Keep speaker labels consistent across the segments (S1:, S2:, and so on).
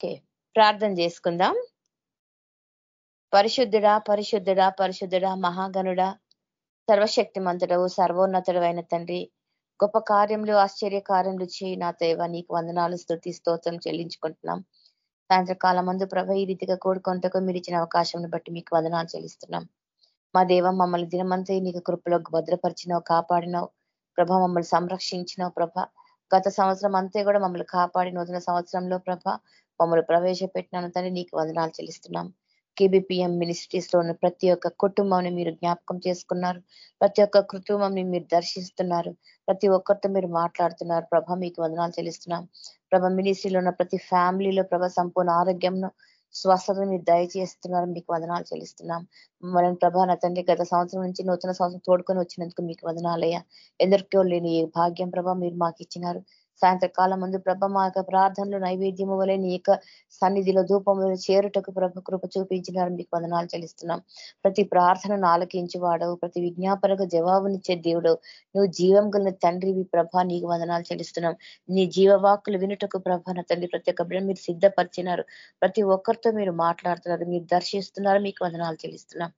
S1: Okay ప్రార్థన చేసుకుందాం. పరిశుద్ధుడా పరిశుద్ధుడా పరిశుద్ధుడా మహాగణుడా సర్వశక్తిమంతుడవు సర్వోన్నతుడు అయిన తండ్రి గొప్ప కార్యములు ఆశ్చర్య కార్యములు చేయి నా దేవ నీకు వందనాలు స్థుతి స్తోత్రం చెల్లించుకుంటున్నాం. సాయంత్రకాలం మందు ప్రభ ఈ రీతిగా కోడుకొంటకు మీరు ఇచ్చిన అవకాశం బట్టి మీకు వందనాలు చెల్లిస్తున్నాం. మా దేవ మమ్మల్ని దినమంతా నీకు కృపలో భద్రపరిచినావు కాపాడినావు ప్రభ మమ్మల్ని సంరక్షించినావు ప్రభ. గత సంవత్సరం అంతే కూడా మమ్మల్ని కాపాడి నూతన సంవత్సరంలో ప్రభ మమ్మల్ని ప్రవేశపెట్టినాను. తండ్రి నీకు వందనాలు చెల్లిస్తున్నాం. కేబిపిఎం మినిస్ట్రీస్లో ఉన్న ప్రతి ఒక్క కుటుంబాన్ని మీరు జ్ఞాపకం చేసుకున్నారు. ప్రతి ఒక్క కుటుంబంని మీరు దర్శిస్తున్నారు. ప్రతి ఒక్కరితో మీరు మాట్లాడుతున్నారు. ప్రభ మీకు వందనాలు చెల్లిస్తున్నాం. ప్రభ మినిస్ట్రీలో ఉన్న ప్రతి ఫ్యామిలీలో ప్రభ సంపూర్ణ ఆరోగ్యంను స్వస్థతను మీరు దయచేస్తున్నారు. మీకు వందనాలు చెల్లిస్తున్నాం. మనం ప్రభా నా తండ్రి గత సంవత్సరం నుంచి నూతన సంవత్సరం తోడుకొని వచ్చినందుకు మీకు వందనాలయ్యా ఎందరికో లేని భాగ్యం ప్రభా మీరు మాకు ఇచ్చినారు. సాయంత్రకాలం ముందు ప్రభ మా యొక్క ప్రార్థనలు నైవేద్యము వలె నీ యొక్క సన్నిధిలో ధూపములు చేరుటకు ప్రభ కృప చూపించినారు మీకు వందనాలు చెల్లిస్తున్నాం. ప్రతి ప్రార్థనను ఆలకించి వాడవు ప్రతి విజ్ఞాపనకు జవాబునిచ్చే దేవుడు నువ్వు జీవం కలిగిన తండ్రివి ప్రభ నీకు వందనాలు చెల్లిస్తున్నాం. నీ జీవవాక్కులు వినుటకు ప్రభ నా తండ్రి ప్రతి ఒక్క బిడ్డ మీరు సిద్ధపరిచినారు. ప్రతి ఒక్కరితో మీరు మాట్లాడుతున్నారు మీరు దర్శిస్తున్నారు మీకు వందనాలు చెల్లిస్తున్నాం.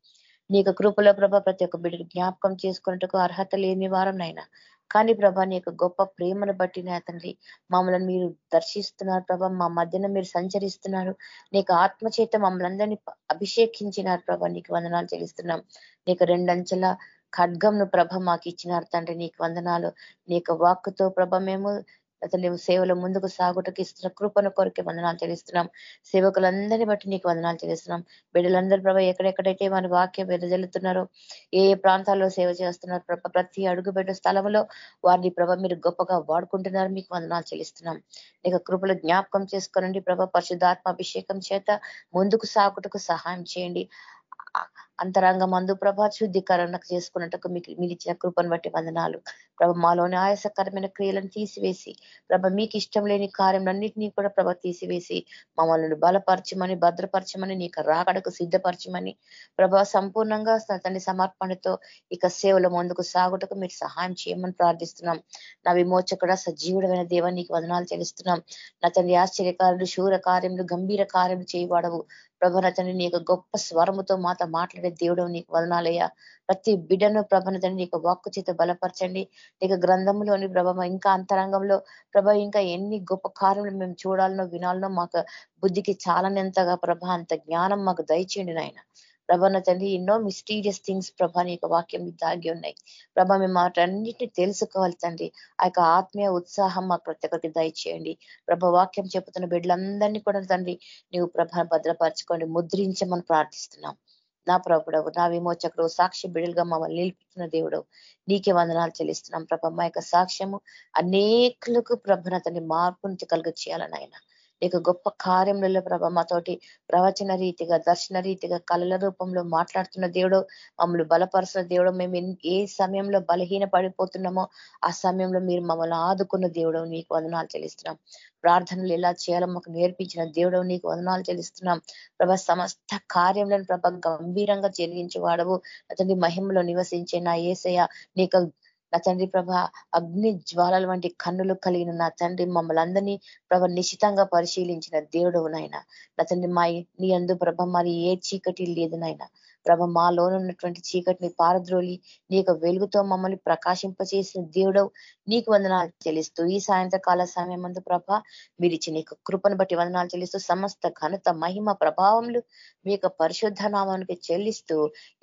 S1: నీకు కృపలో ప్రభ ప్రతి ఒక్క బిడ్డలు జ్ఞాపకం చేసుకున్నట్టుకు అర్హత లేని వారం నైనా కానీ ప్రభా నీ యొక్క గొప్ప ప్రేమను బట్టి నా తండ్రి మమ్మల్ని మీరు దర్శిస్తున్నారు ప్రభా మా మధ్యన మీరు సంచరిస్తున్నారు. నీకు ఆత్మచేత మమ్మల్ని అందరినీ అభిషేకించినారు ప్రభా నీకు వందనాలు చెల్లిస్తున్నాం. నీకు రెండంచెల ఖడ్గంను ప్రభ మాకు ఇచ్చినారు తండ్రి నీకు వందనాలు. నీ యొక్క వాక్కుతో ప్రభ మేము అతని సేవలో ముందుకు సాగుటకు ఇస్తున్న కృపను కొరకే వందనాలు చెల్లిస్తున్నాం. సేవకులందరినీ బట్టి నీకు వందనాలు చెల్లిస్తున్నాం. బిడ్డలందరూ ప్రభావ ఎక్కడెక్కడైతే మన వాక్యం వెదజల్లుతున్నారో ఏ ఏ ప్రాంతాల్లో సేవ చేస్తున్నారు ప్రభ ప్రతి అడుగుబెట్టు స్థలంలో వారిని ప్రభ మీరు గొప్పగా వాడుకుంటున్నారు. మీకు వందనాలు చెల్లిస్తున్నాం. నీకు కృపలు జ్ఞాపకం చేసుకోనండి ప్రభ. పరిశుద్ధాత్మ అభిషేకం చేత ముందుకు సాగుటకు సహాయం చేయండి. అంతరంగ మందు ప్రభా శుద్ధికరణ చేసుకున్నట్టుకు మీకు మీరు కృపను బట్టి వందనాలు. ప్రభ మాలోని ఆయాసకరమైన క్రియలను తీసివేసి ప్రభ మీకు ఇష్టం లేని కార్యములన్నింటినీ కూడా ప్రభ తీసివేసి మమ్మల్ని బలపరచమని భద్రపరచమని నీకు రాకడకు సిద్ధపరచమని ప్రభ సంపూర్ణంగా తండ్రి సమర్పణతో ఇక సేవల ముందుకు సాగుటకు మీరు సహాయం చేయమని ప్రార్థిస్తున్నాం. నా విమోచకుడ సజీవుడమైన దేవ నీకు వదనాలు చెల్లిస్తున్నాం. నా తండ్రి ఆశ్చర్యకారులు శూర కార్యములు గంభీర కార్యములు చేయబడవు. ప్రభ నా తండ్రి నీ గొప్ప స్వరముతో మాతో మాట్లాడే దేవుడు నీకు వదనాలయ్యా. ప్రతి బిడ్డను ప్రభనతని నీకు వాక్కు చేత బలపరచండి. నీకు గ్రంథంలోని ప్రభ ఇంకా అంతరంగంలో ప్రభ ఇంకా ఎన్ని గొప్ప కార్యములు మేము చూడాలనో వినాలనో మాకు బుద్ధికి చాలనంతగా ప్రభ అంత జ్ఞానం మాకు దయచేయండి నాయన. ప్రభన తండ్రి ఎన్నో మిస్టీరియస్ థింగ్స్ ప్రభ నీ వాక్యం దాగి ఉన్నాయి. ప్రభ మేము వాటన్నిటిని తెలుసుకోవాలి తండ్రి. ఆ యొక్క ఆత్మీయ ఉత్సాహం మాకు ప్రతి ఒక్కరికి దయచేయండి. ప్రభ వాక్యం చెబుతున్న బిడ్డలందరినీ కూడా తండ్రి నీవు ప్రభ భద్రపరచుకోండి ముద్రించమని ప్రార్థిస్తున్నాం. నా ప్రభుడవు నా విమోచకుడు సాక్షి బిడులుగా మమ్మల్ని నిలిపిస్తున్న దేవుడు. నీకే వందనాలు చెల్లిస్తున్నాం. ప్రభ మా యొక్క సాక్ష్యము అనేకులకు ప్రభనతని మార్పును మార్పుని చేయాలని ఆయన నీకు గొప్ప కార్యములలో ప్రభ మాతోటి ప్రవచన రీతిగా దర్శన రీతిగా కళల రూపంలో మాట్లాడుతున్న దేవుడు మమ్మల్ని బలపరుస్తున్న దేవుడు మేము ఏ సమయంలో బలహీన పడిపోతున్నామో ఆ సమయంలో మీరు మమ్మల్ని ఆదుకున్న దేవుడు నీకు వదనాలు చెల్లిస్తున్నాం. ప్రార్థనలు ఎలా చేయాలో మాకు నేర్పించిన దేవుడు నీకు వదనాలు చెల్లిస్తున్నాం. ప్రభ సమస్త కార్యములను ప్రభ గంభీరంగా చెల్లించి వాడవు అతని మహిమలో నివసించే నా ఏసయ నీకు నా తండ్రి ప్రభ అగ్ని జ్వాలల వంటి కన్నులు కలిగిన నా తండ్రి మమ్మల్ని అందరినీ ప్రభ నిశ్చితంగా పరిశీలించిన దేవుడు నాయన. నా తండ్రి మా నీ అందు ప్రభ మరి ఏ చీకటి లేదు నాయన. ప్రభ మాలోనున్నటువంటి చీకటిని పారద్రోలి నీ యొక్క వెలుగుతో మమ్మల్ని ప్రకాశింపచేసిన దేవుడవు. నీకు వందనాలు చెల్లిస్తూ ఈ సాయంత్రకాల సమయం అందు ప్రభ మీరు ఇచ్చిన కృపను బట్టి వందనాలు చెల్లిస్తూ సమస్త ఘనత మహిమ ప్రభావములు మీ యొక్క పరిశుద్ధ నామానికి చెల్లిస్తూ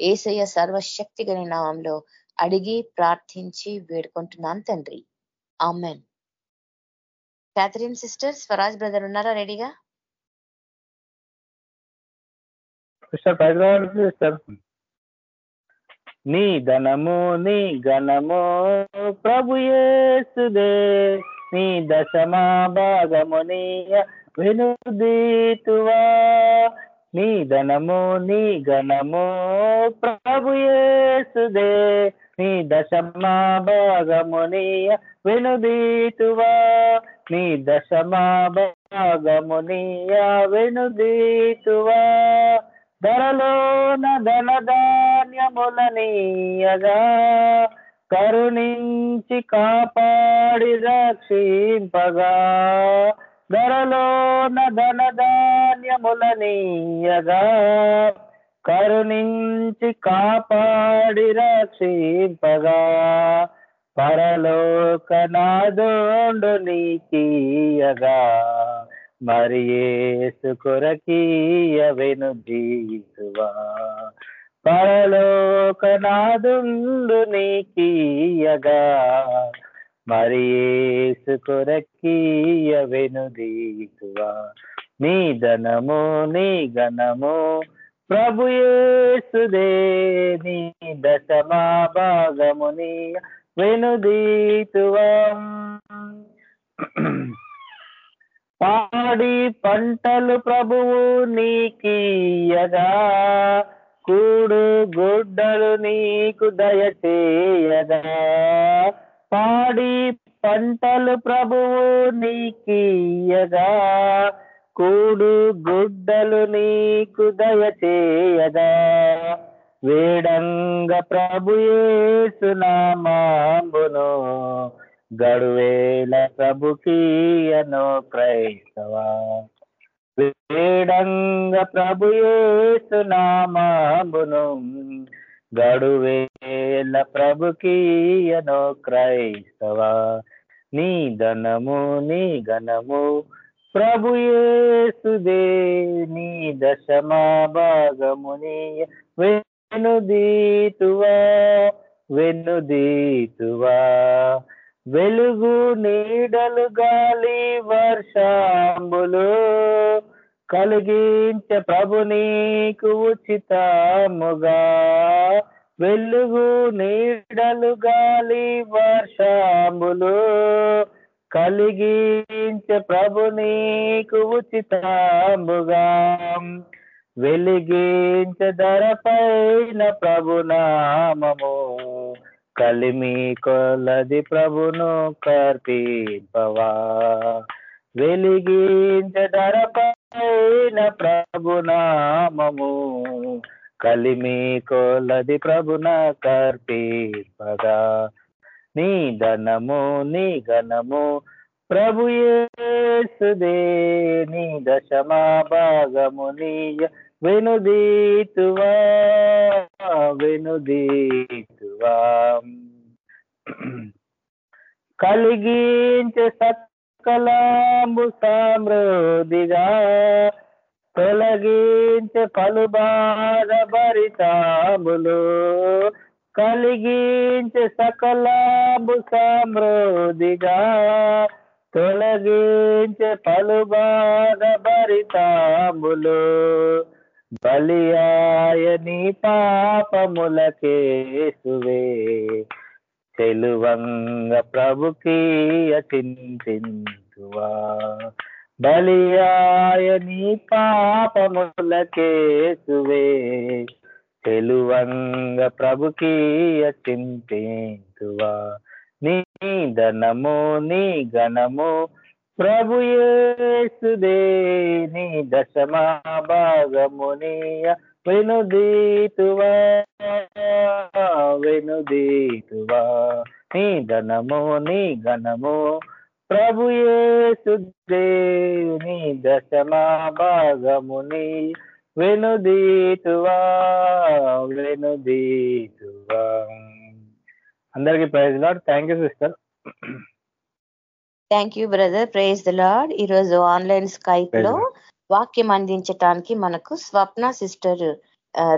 S1: ఏసయ్య సర్వశక్తి నామంలో అడిగి ప్రార్థించి వేడుకుంటున్నాను తండ్రి. Amen. Catherine sister Swaraj brother ఉన్నారా రెడీగా
S2: నీ ధనము నీ ఘనము ప్రభుయేసుదే నీ దశమా భాగము నీ వెనుదీతువా. నీ ధనము నీ ఘనము ప్రభుయేసుదే నీ దశమా భాగమునియ వెనుదీతువా. నీ దశమా భాగమునియ వెనుదీతువా. ధరలోన ధనధాన్యములనీయగా కరుణించి కాపాడి రక్షింపగా. ధరలోన ధనధాన్యములనీయగా కరుణించి కాపాడి రక్షింపగా. పరలోకనాదోండు నీకీయగా. మరి ఏసు కొరకీయ వెను పరలోకనాదుండు నీకీయగా. మరి ఏసు కొరకీయ వెను దీతువా నీ ధనము నీ గణము ప్రభు యేసుదే. నీ దశమా భాగముని వెనుదీతువం పాడి పంటలు ప్రభువు నీకీయగా కూడు గుడ్డలు నీకు దయచేయగా. పాడి పంటలు ప్రభువు నీకియగా కూడు గుడ్డలు నీకు దయచేయగా. వేడంగ ప్రభుయేసునామాంబును గడువేల ప్రభుకీయను క్రైస్తవా. వేడంగ ప్రభుయేసునామాంబును గడువేల ప్రభుకీయనో క్రైస్తవ. నీ ధనము నీ గణము ప్రభుయేసుదే నీ దశమా భాగముని వెనుదీతువా వెనుదీతువా. వెలుగు నీడలు గాలి వర్షాంబులు కలిగించ ప్రభు నీకు ఉచితముగా. వెలుగు నీడలు గాలి వర్షాంబులు కలిగించ ప్రభు నీకు ఉచితముగా. వెలిగించ ధరపైన ప్రభునామము కలిమి కొలది ప్రభును కర్పింపవా. వెలిగించ ధరపైన ప్రభునామము కలిమి కొలది ప్రభున కర్పింపగా నీ ధనము నీ ఘనము ప్రభు యేసుదే. నీ దశమా భాగము నీయ వెనుదీతువా వెనుదీతువా. కలిగించే సకలాంబు సమృద్ధిగా తొలగించే పలు బాధ భరితాములు కలిగించే సకలాంబు సమృద్ధిగా తొలగించే పలు బాధ భరితాములు బలియాయ నీ పాపములకేసువే తెలువంగ ప్రభుకి అచింతింతువా బలియాయ నీ పాపములకేసువే తెలువంగ ప్రభుకి చింతింతువా నీ ధనము నీ గణము ప్రభు యేసుదే. నీ దశమా భాగము వినుదీతువా. వెనుదీతువా నీ ధనము నీ గణము ప్రభు యేసుదే నీ దశమా భాగము నీ వెనుదీతువా వెనుదీతువా అందరికి praise Lord. Thank you sister
S1: thank you brother praise the Lord ఈరోజు ఆన్లైన్ స్కైప్లో వాక్యం అందించటానికి మనకు స్వప్న సిస్టర్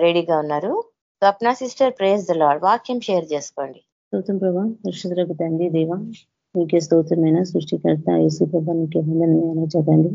S1: రెడీగా ఉన్నారు. Swapna sister praise the Lord వాక్యం షేర్ చేసుకోండి.
S3: స్తోత్రం ప్రభా పరిశుద్ధులకు తండ్రి దేవ నీకే స్తోత్రమైన సృష్టికర్త యేసు ప్రభా నీకే వందనమైన చదండి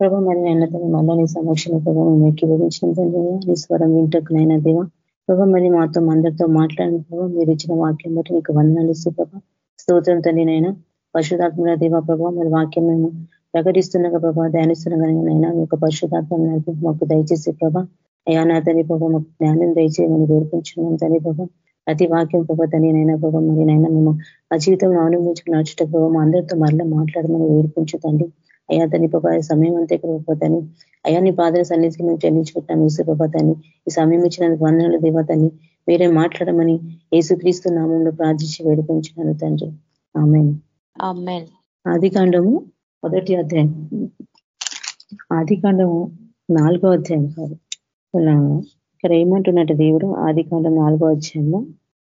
S3: ప్రభా మరి నన్న తన మళ్ళా నీ సమక్షంలో ప్రభావ మేము ఎక్కివరించిన తండ్రి. నీ స్వరం వింటకునైనా దేవ. ప్రభా మరి మాతో అందరితో మాట్లాడిన ప్రభావ మీరు ఇచ్చిన వాక్యం బట్టి నీకు వందనాలు ఇస్తూ ప్రభా. స్తోత్రం తండ్రినైనా పరిశుధాత్మ దేవ ప్రభావ మరి వాక్యం మేము ప్రకటిస్తున్నాక ప్రభా ధ్యానిస్తున్నానైనా మీ యొక్క పరిశుధాత్మ నడిపి మాకు దయచేసి ప్రభా. అయా నా తల్లి ప్రభా మాకు జ్ఞానం దయచేయమని వేడుకుంటున్నాం తల్లి ప్రభా. ప్రతి వాక్యం ప్రభా తనైనా ప్రభా మరి నైనా మేము ఆ జీవితం అవలంబించుకుని నడుచుట ప్రభావ మా అందరితో మరలా మాట్లాడమని వేడుకుంటుందండి అయా తని ప్రభా సమయం అంతే ప్రభాతని అయా నీ పాదల సన్నిధికి మేము చెల్లించుకుంటాం యేసు ప్రభాతాన్ని ఈ సమయం ఇచ్చినందుకు వందనాలు దేవతని మీరే మాట్లాడమని యేసుక్రీస్తు నామంలో ప్రార్థించి వేడుకుంటున్నాను తండ్రి. ఆమె
S1: ఆమెన్.
S3: ఆది కాండము మొదటి అధ్యాయం. ఆది కాండము నాలుగో అధ్యాయం కాదు. ఇక్కడ ఏమంటున్నట్టు దేవుడు? ఆది కాలం నాలుగో అధ్యాయంలో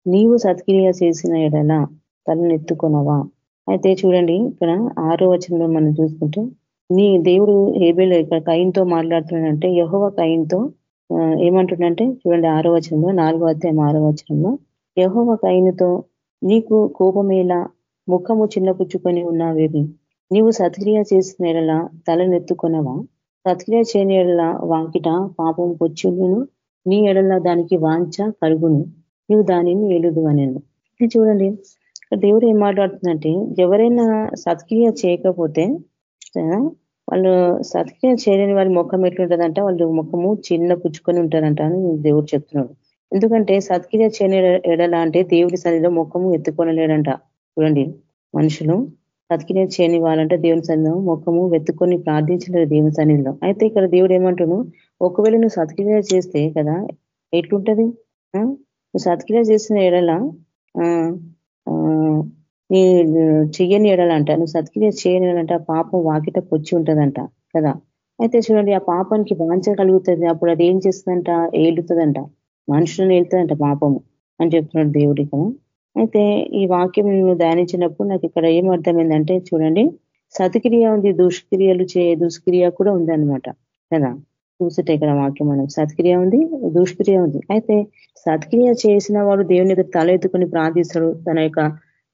S3: నీవు సత్క్రియ చేసిన ఎడల తలనెత్తుకొనవా అయితే చూడండి ఇక్కడ ఆరో వచనంలో మనం చూసుకుంటే నీ దేవుడు హేబేలు ఇక్కడ కైన్తో మాట్లాడుతున్నాడంటే యహోవ కైన్తో ఏమంటుండంటే చూడండి ఆరో వచనంలో నాలుగో అధ్యాయం ఆరో వచనంలో యహోవ కైనుతో నీకు కోపమేలా ముఖము చిన్నపుచ్చుకొని ఉన్నావేమి? నీవు సత్క్రియ చేసిన ఎడల తలనెత్తుకొనవా సత్క్రియ చేయని ఎడల వాకిట పాపం పొచ్చును నీ ఎడల దానికి వాంచ కలుగును. నువ్వు దానిని ఏలుదు అని చూడండి. దేవుడు ఏం మాట్లాడుతుందంటే ఎవరైనా సత్క్రియ చేయకపోతే వాళ్ళు సత్క్రియ చేయలేని వారి ముఖం ఎట్లుంటుందంట? వాళ్ళు ముఖము చిన్న పుచ్చుకొని ఉంటారంట అని దేవుడు చెప్తున్నాడు. ఎందుకంటే సత్క్రియ చేయని ఎడల అంటే దేవుడి సన్నిధిలో ముఖము ఎత్తుకొనలేడంట. చూడండి. మనుషులు సత్క్రియ చేయని వాళ్ళంటే దేవుని సన్నిధిలో ముఖము వెతుకొని ప్రార్థించలేరు దేవుని సన్నిధిలో. అయితే ఇక్కడ దేవుడు ఏమంటును ఒకవేళ నువ్వు సత్క్రియ చేస్తే కదా ఎట్లుంటది? నువ్వు సత్క్రియ చేసిన ఎడల నీ చెయ్యని ఎడలంట నువ్వు సత్క్రియ చేయని ఎడలంట పాపం వాకిట పొచ్చి ఉంటదంట కదా. అయితే చూడండి ఆ పాపానికి వాంచ కలుగుతుంది. అప్పుడు అది ఏం చేస్తుందంట? ఏలుతుందంట. మనుషులను ఏలుతుందంట పాపము అని చెప్తున్నాడు దేవుడి కదా అయితే ఈ వాక్యం నేను ధ్యానించినప్పుడు నాకు ఇక్కడ ఏం అర్థమైందంటే చూడండి సత్క్రియ ఉంది దుష్క్రియలు చే దుష్క్రియ కూడా ఉందన్నమాట కదా? చూసిటే ఇక్కడ వాక్యం మనం సత్క్రియ ఉంది దుష్క్రియ ఉంది. అయితే సత్క్రియ చేసిన వాడు దేవుని ఎదురు తల ఎత్తుకుని ప్రార్థిస్తాడు తన యొక్క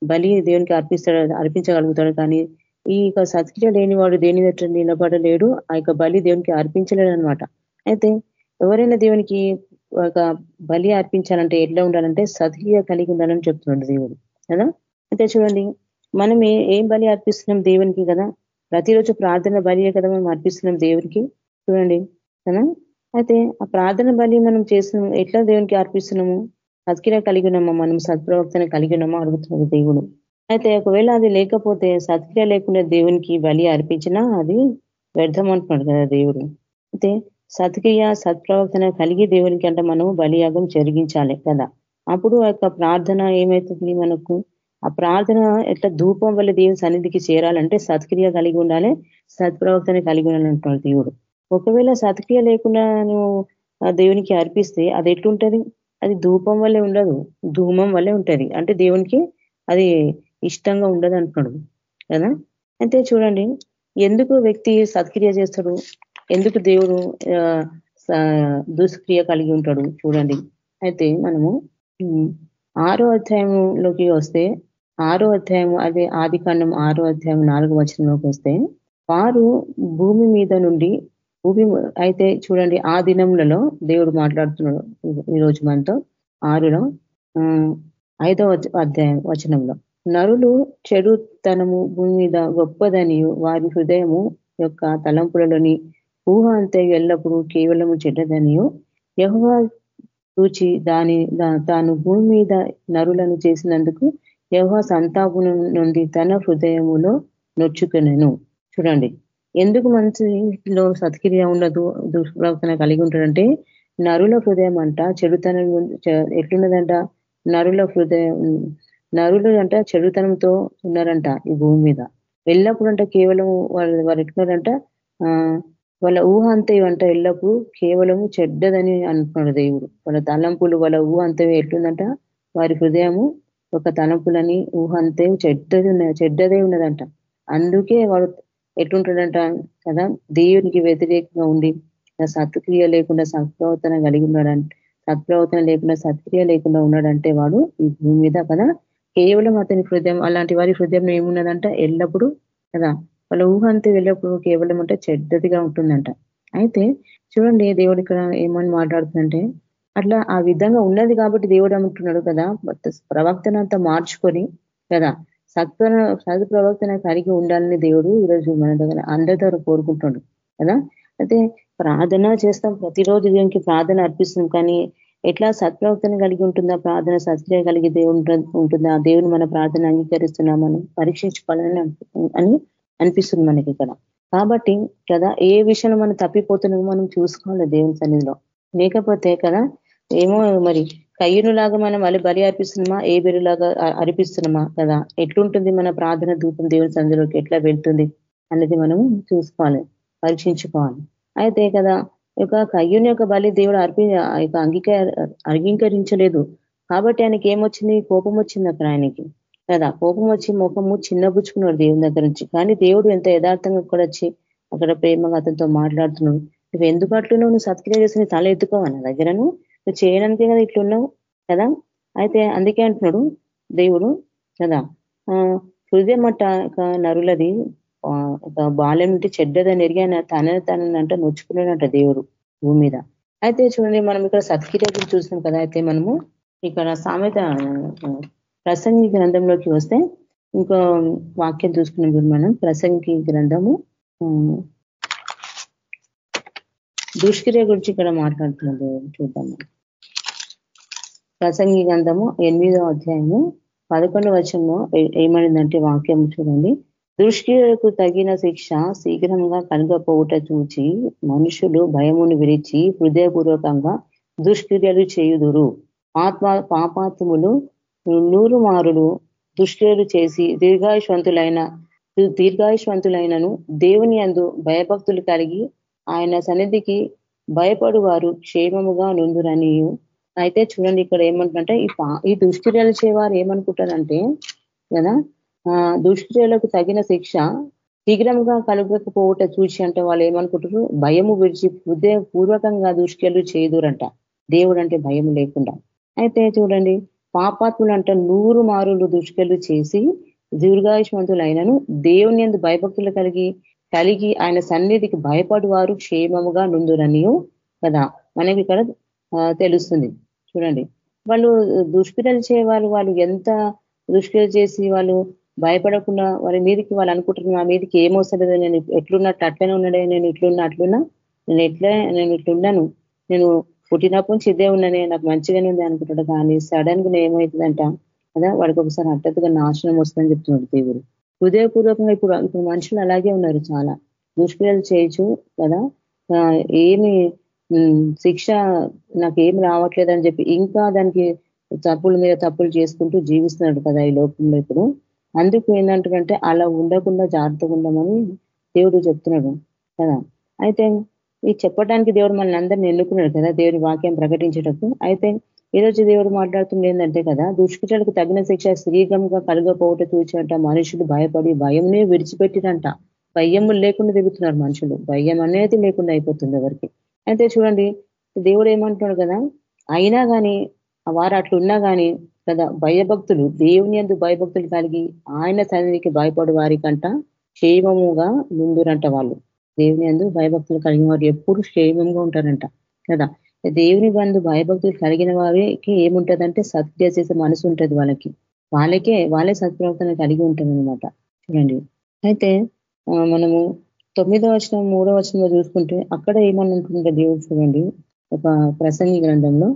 S3: బలి దేవునికి అర్పిస్తాడు అర్పించగలుగుతాడు కానీ ఈ యొక్క సత్క్రియ లేని వాడు దేని దగ్గర నిలబడలేడు ఆ యొక్క బలి దేవునికి అర్పించలేడు అనమాట అయితే ఎవరైనా దేవునికి ఒక బలి అర్పించాలంటే ఎట్లా ఉండాలంటే సత్క్రియ కలిగి ఉండాలని చెప్తున్నాడు దేవుడు కదా? అయితే చూడండి మనం ఏం బలి అర్పిస్తున్నాం దేవునికి కదా? ప్రతిరోజు ప్రార్థన బలియే కదా మనం అర్పిస్తున్నాం దేవునికి చూడండి కదా? అయితే ఆ ప్రార్థన బలి మనం చేస్తున్నాం ఎట్లా దేవునికి అర్పిస్తున్నాము? సత్క్రియ కలిగి ఉన్నామా? మనం సత్ప్రవక్తను కలిగి ఉన్నామా? అడుగుతున్నాడు దేవుడు. అయితే ఒకవేళ అది లేకపోతే సత్క్రియ లేకుండా దేవునికి బలి అర్పించినా అది వ్యర్థం అంటున్నాడు కదా దేవుడు. అయితే సత్క్రియ సత్ప్రవర్తన కలిగి దేవునికి అంటే మనం బలియాగం జరిగించాలి కదా. అప్పుడు ఆ ప్రార్థన ఏమవుతుంది మనకు? ఆ ప్రార్థన ఎట్లా ధూపం వల్ల దేవుని సన్నిధికి చేరాలంటే సత్క్రియ కలిగి ఉండాలి సత్ప్రవర్తన కలిగి ఉండాలంటున్నాడు దేవుడు. ఒకవేళ సత్క్రియ లేకుండా నువ్వు దేవునికి అర్పిస్తే అది ఎట్లుంటది? అది ధూపం వల్లే ఉండదు ధూమం వల్లే ఉంటది. అంటే దేవునికి అది ఇష్టంగా ఉండదు అంటున్నాడు కదా. అయితే చూడండి ఎందుకు వ్యక్తి సత్క్రియ చేస్తాడు? ఎందుకు దేవుడు దుష్క్రియ కలిగి ఉంటాడు చూడండి. అయితే మనము ఆరో అధ్యాయంలోకి వస్తే ఆరో అధ్యాయం అదే ఆది కాండం ఆరో అధ్యాయం నాలుగో వచనంలోకి వస్తే వారు భూమి మీద నుండి భూమి అయితే చూడండి ఆ దినములలో దేవుడు మాట్లాడుతున్నాడు ఈరోజు మనతో ఆరులో ఐదో అధ్యాయం వచనంలో. నరులు చెడుతనము భూమి మీద గొప్పదని వారి హృదయము యొక్క తలంపులలోని ఊహ అంతే ఎల్లప్పుడూ కేవలము చెడ్డదనియో. యహువ చూచి దాని తాను భూమి మీద నరులను చేసినందుకు యహువ సంతాపం నుండి తన హృదయములో నొచ్చుకునేను. చూడండి. ఎందుకు మనసులో సత్క్రియ ఉండదు దుష్ప్రవర్తన కలిగి ఉంటాడంటే నరుల హృదయం అంట చెడుతనం ఎట్లున్నదంట? నరుల హృదయం నరులు అంట చెడుతనంతో ఉన్నారంట ఈ భూమి మీద. ఎల్లప్పుడు అంట కేవలం వాళ్ళు వారు ఎట్లున్నారంట? వాళ్ళ ఊహ అంతే అంట ఎల్లప్పుడూ కేవలము చెడ్డదని అంటున్నాడు దేవుడు. వాళ్ళ తలంపులు వాళ్ళ ఊహ అంతే ఎట్లుందంట? వారి హృదయము ఒక తలంపులని ఊహ అంతే చెడ్డది చెడ్డదే ఉన్నదంట. అందుకే వాడు ఎట్లుంటాడంట కదా? దేవునికి వ్యతిరేకంగా ఉండి సత్క్రియ లేకుండా సత్ప్రవర్తన కలిగి ఉన్నాడంట సత్ప్రవర్తన లేకుండా సత్క్రియ లేకుండా ఉన్నాడంటే వాడు ఈ భూమి మీద కదా? కేవలం అతని హృదయం అలాంటి వారి హృదయం ఏమున్నదంట? ఎల్లప్పుడూ కదా? వాళ్ళ ఊహ అంతా వెళ్ళినప్పుడు కేవలం అంటే చెడ్డదిగా ఉంటుందంట. అయితే చూడండి దేవుడు ఇక్కడ ఏమని మాట్లాడుతుందంటే అట్లా ఆ విధంగా ఉన్నది కాబట్టి దేవుడు అంటున్నాడు కదా ప్రవక్తనంతా మార్చుకొని కదా సత్వ సత్ ప్రవక్తన కలిగి ఉండాలని దేవుడు ఈరోజు మన దగ్గర అందరి దగ్గర కోరుకుంటున్నాడు కదా. అయితే ప్రార్థన చేస్తాం ప్రతిరోజు దేవునికి ప్రార్థన అర్పిస్తాం కానీ ఎట్లా సత్ప్రవక్తన కలిగి ఉంటుందా ప్రార్థన సత్క్రియ కలిగి దేవుడు ఉంటుందా దేవుని మన ప్రార్థన అంగీకరిస్తున్నామని పరీక్షించుకోవాలని అని అనిపిస్తుంది మనకి ఇక్కడ. కాబట్టి కదా ఏ విషయంలో మనం తప్పిపోతున్నామో మనం చూసుకోవాలి దేవుని సన్నిధిలో. లేకపోతే కదా ఏమో మరి కయ్యనులాగా మనం మళ్ళీ బలి అర్పిస్తున్నామా ఏ బెరులాగా అర్పిస్తున్నామా కదా? ఎట్లుంటుంది మన ప్రార్థన ధూపం దేవుని సన్నిధిలోకి ఎట్లా వెళ్తుంది అనేది మనం చూసుకోవాలి పరీక్షించుకోవాలి. అయితే కదా యొక్క కయ్యుని యొక్క బలి దేవుడు అర్పి యొక్క అంగీకార అంగీకరించలేదు. కాబట్టి ఆయనకి ఏమొచ్చింది? కోపం వచ్చింది అక్కడ ఆయనకి. కదా? కోపం వచ్చి ముఖము చిన్నపుచ్చుకున్నాడు దేవుని దగ్గర నుంచి. కానీ దేవుడు ఎంత యథార్థంగా కూడా వచ్చి అక్కడ ప్రేమగా అతనితో మాట్లాడుతున్నాడు. నువ్వు ఎందుకు అట్లున్నావు? నువ్వు సత్క్రియ చేసి తల ఎత్తుకోవాలి నా దగ్గరను? నువ్వు చేయడానికే కదా ఇట్లున్నావు? కదా? అయితే అందుకే అంటున్నాడు దేవుడు కదా? హృదయం అట్ట నరులది బాల్యం నుండి చెడ్డదని ఎరిగాన తనని తనంట నొచ్చుకున్నాడంట దేవుడు భూమి మీద. అయితే చూడండి మనం ఇక్కడ సత్క్రియ చూసినాం కదా? అయితే మనము ఇక్కడ సామెత ప్రసంగి గ్రంథంలోకి వస్తే ఇంకో వాక్యం చూసుకున్నాం మనం. ప్రసంగి గ్రంథము దుష్క్రియ గురించి ఇక్కడ మాట్లాడుతున్నది చూద్దాము ప్రసంగి గ్రంథము ఎనిమిదో అధ్యాయము పదకొండు వచ్చము ఏమనిందంటే వాక్యం చూడండి. దుష్క్రియకు తగిన శిక్ష శీఘ్రంగా కనుగపోవుట చూచి మనుషులు భయమును విరిచి హృదయపూర్వకంగా దుష్క్రియలు చేయుదురు. ఆత్మ పాపాత్ములు నూరు మారులు దుష్క్రియలు చేసి దీర్ఘాయుష్వంతులైన దీర్ఘాయుష్వంతులైనను దేవుని అందు భయభక్తులు కలిగి ఆయన సన్నిధికి భయపడు వారు క్షేమముగా నుందురని. అయితే చూడండి ఇక్కడ ఏమంటుంటే ఈ ఈ దుష్క్రియలు చేవారు ఏమనుకుంటారంటే కదా దుష్క్రియలకు తగిన శిక్ష శీఘ్రంగా కలగకపోవట చూసి అంటే వాళ్ళు ఏమనుకుంటారు? భయము విడిచి పూర్వకంగా దుష్క్రియలు చేయదురంట దేవుడు అంటే భయం లేకుండా. అయితే చూడండి పాపాత్ములు అంట నూరు మారులు దుష్కలు చేసి దీర్ఘాయుష్మంతులైనను దేవుని ఎందు భయభక్తులు కలిగి కలిగి ఆయన సన్నిధికి భయపడువారు క్షేమముగా నుందురనియు కదా. మనకి ఇక్కడ తెలుస్తుంది. చూడండి. వాళ్ళు దుష్క్రియలు చేయవాళ్ళు వాళ్ళు ఎంత దుష్క్రియలు చేసి వాళ్ళు భయపడకుండా వాళ్ళ మీదకి వాళ్ళు అనుకుంటున్నారు నా మీదకి ఏమొస్తలేదు నేను ఎట్లున్నట్టు అట్లనే ఉన్నాడే నేను ఇట్లున్నా అట్లున్నా నేను ఎట్లా నేను ఇట్లున్నాను నేను పుట్టినప్పటి నుంచి ఇదే ఉన్ననే నాకు మంచిగానే ఉంది అనుకుంటాడు కానీ సడన్గా ఏమవుతుందంట కదా వాడికి ఒకసారి అట్టట్టుగా నాశనం వస్తుందని చెప్తున్నాడు దేవుడు. హృదయపూర్వకంగా ఇప్పుడు ఇప్పుడు మనుషులు అలాగే ఉన్నారు చాలా. దుష్క్రియలు చేయొచ్చు కదా. ఏమి శిక్ష నాకు ఏం రావట్లేదని చెప్పి ఇంకా దానికి తప్పుల మీద తప్పులు చేసుకుంటూ జీవిస్తున్నాడు కదా ఈ లోకంలో ఇప్పుడు. అందుకు ఏంటంటే అలా ఉండకుండా జాగ్రత్తగా ఉండమని దేవుడు చెప్తున్నాడు కదా. అయితే ఇది చెప్పడానికి దేవుడు మనల్ని అందరినీ ఎన్నుకున్నాడు కదా దేవుని వాక్యం ప్రకటించేటప్పుడు. అయితే ఈరోజు దేవుడు మాట్లాడుతుంది ఏంటంటే కదా దుష్కృతులకు తగిన శిక్ష శ్రీగంగా కలగపోవట చూచంట మనుషులు భయపడి భయంనే విడిచిపెట్టినంట భయము లేకుండా తిరుగుతున్నారు మనుషులు. భయం అనేది లేకుండా అయిపోతుంది ఎవరికి. అయితే చూడండి దేవుడు ఏమంటున్నాడు కదా అయినా కానీ వారు అట్లున్నా కానీ కదా భయభక్తులు దేవుని అందు భయభక్తులు కలిగి ఆయన సన్నిధికి భయపడు వారికంట క్షేమముగా ముందురంట వాళ్ళు. దేవుని అందు భయభక్తులు కలిగిన వారు ఎప్పుడు క్షేమంగా ఉంటారంట కదా? దేవుని బంధు భయభక్తులు కలిగిన వారికి ఏముంటుందంటే సత్క్రియ చేసే మనసు ఉంటుంది వాళ్ళకి. వాళ్ళకే వాళ్ళే సత్ప్రవర్తన కలిగి ఉంటుంది చూడండి. అయితే మనము తొమ్మిదో వచనం మూడో వచనంలో చూసుకుంటే అక్కడ ఏమని ఉంటుందో దేవుడు చూడండి ఒక ప్రసంగి గ్రంథంలో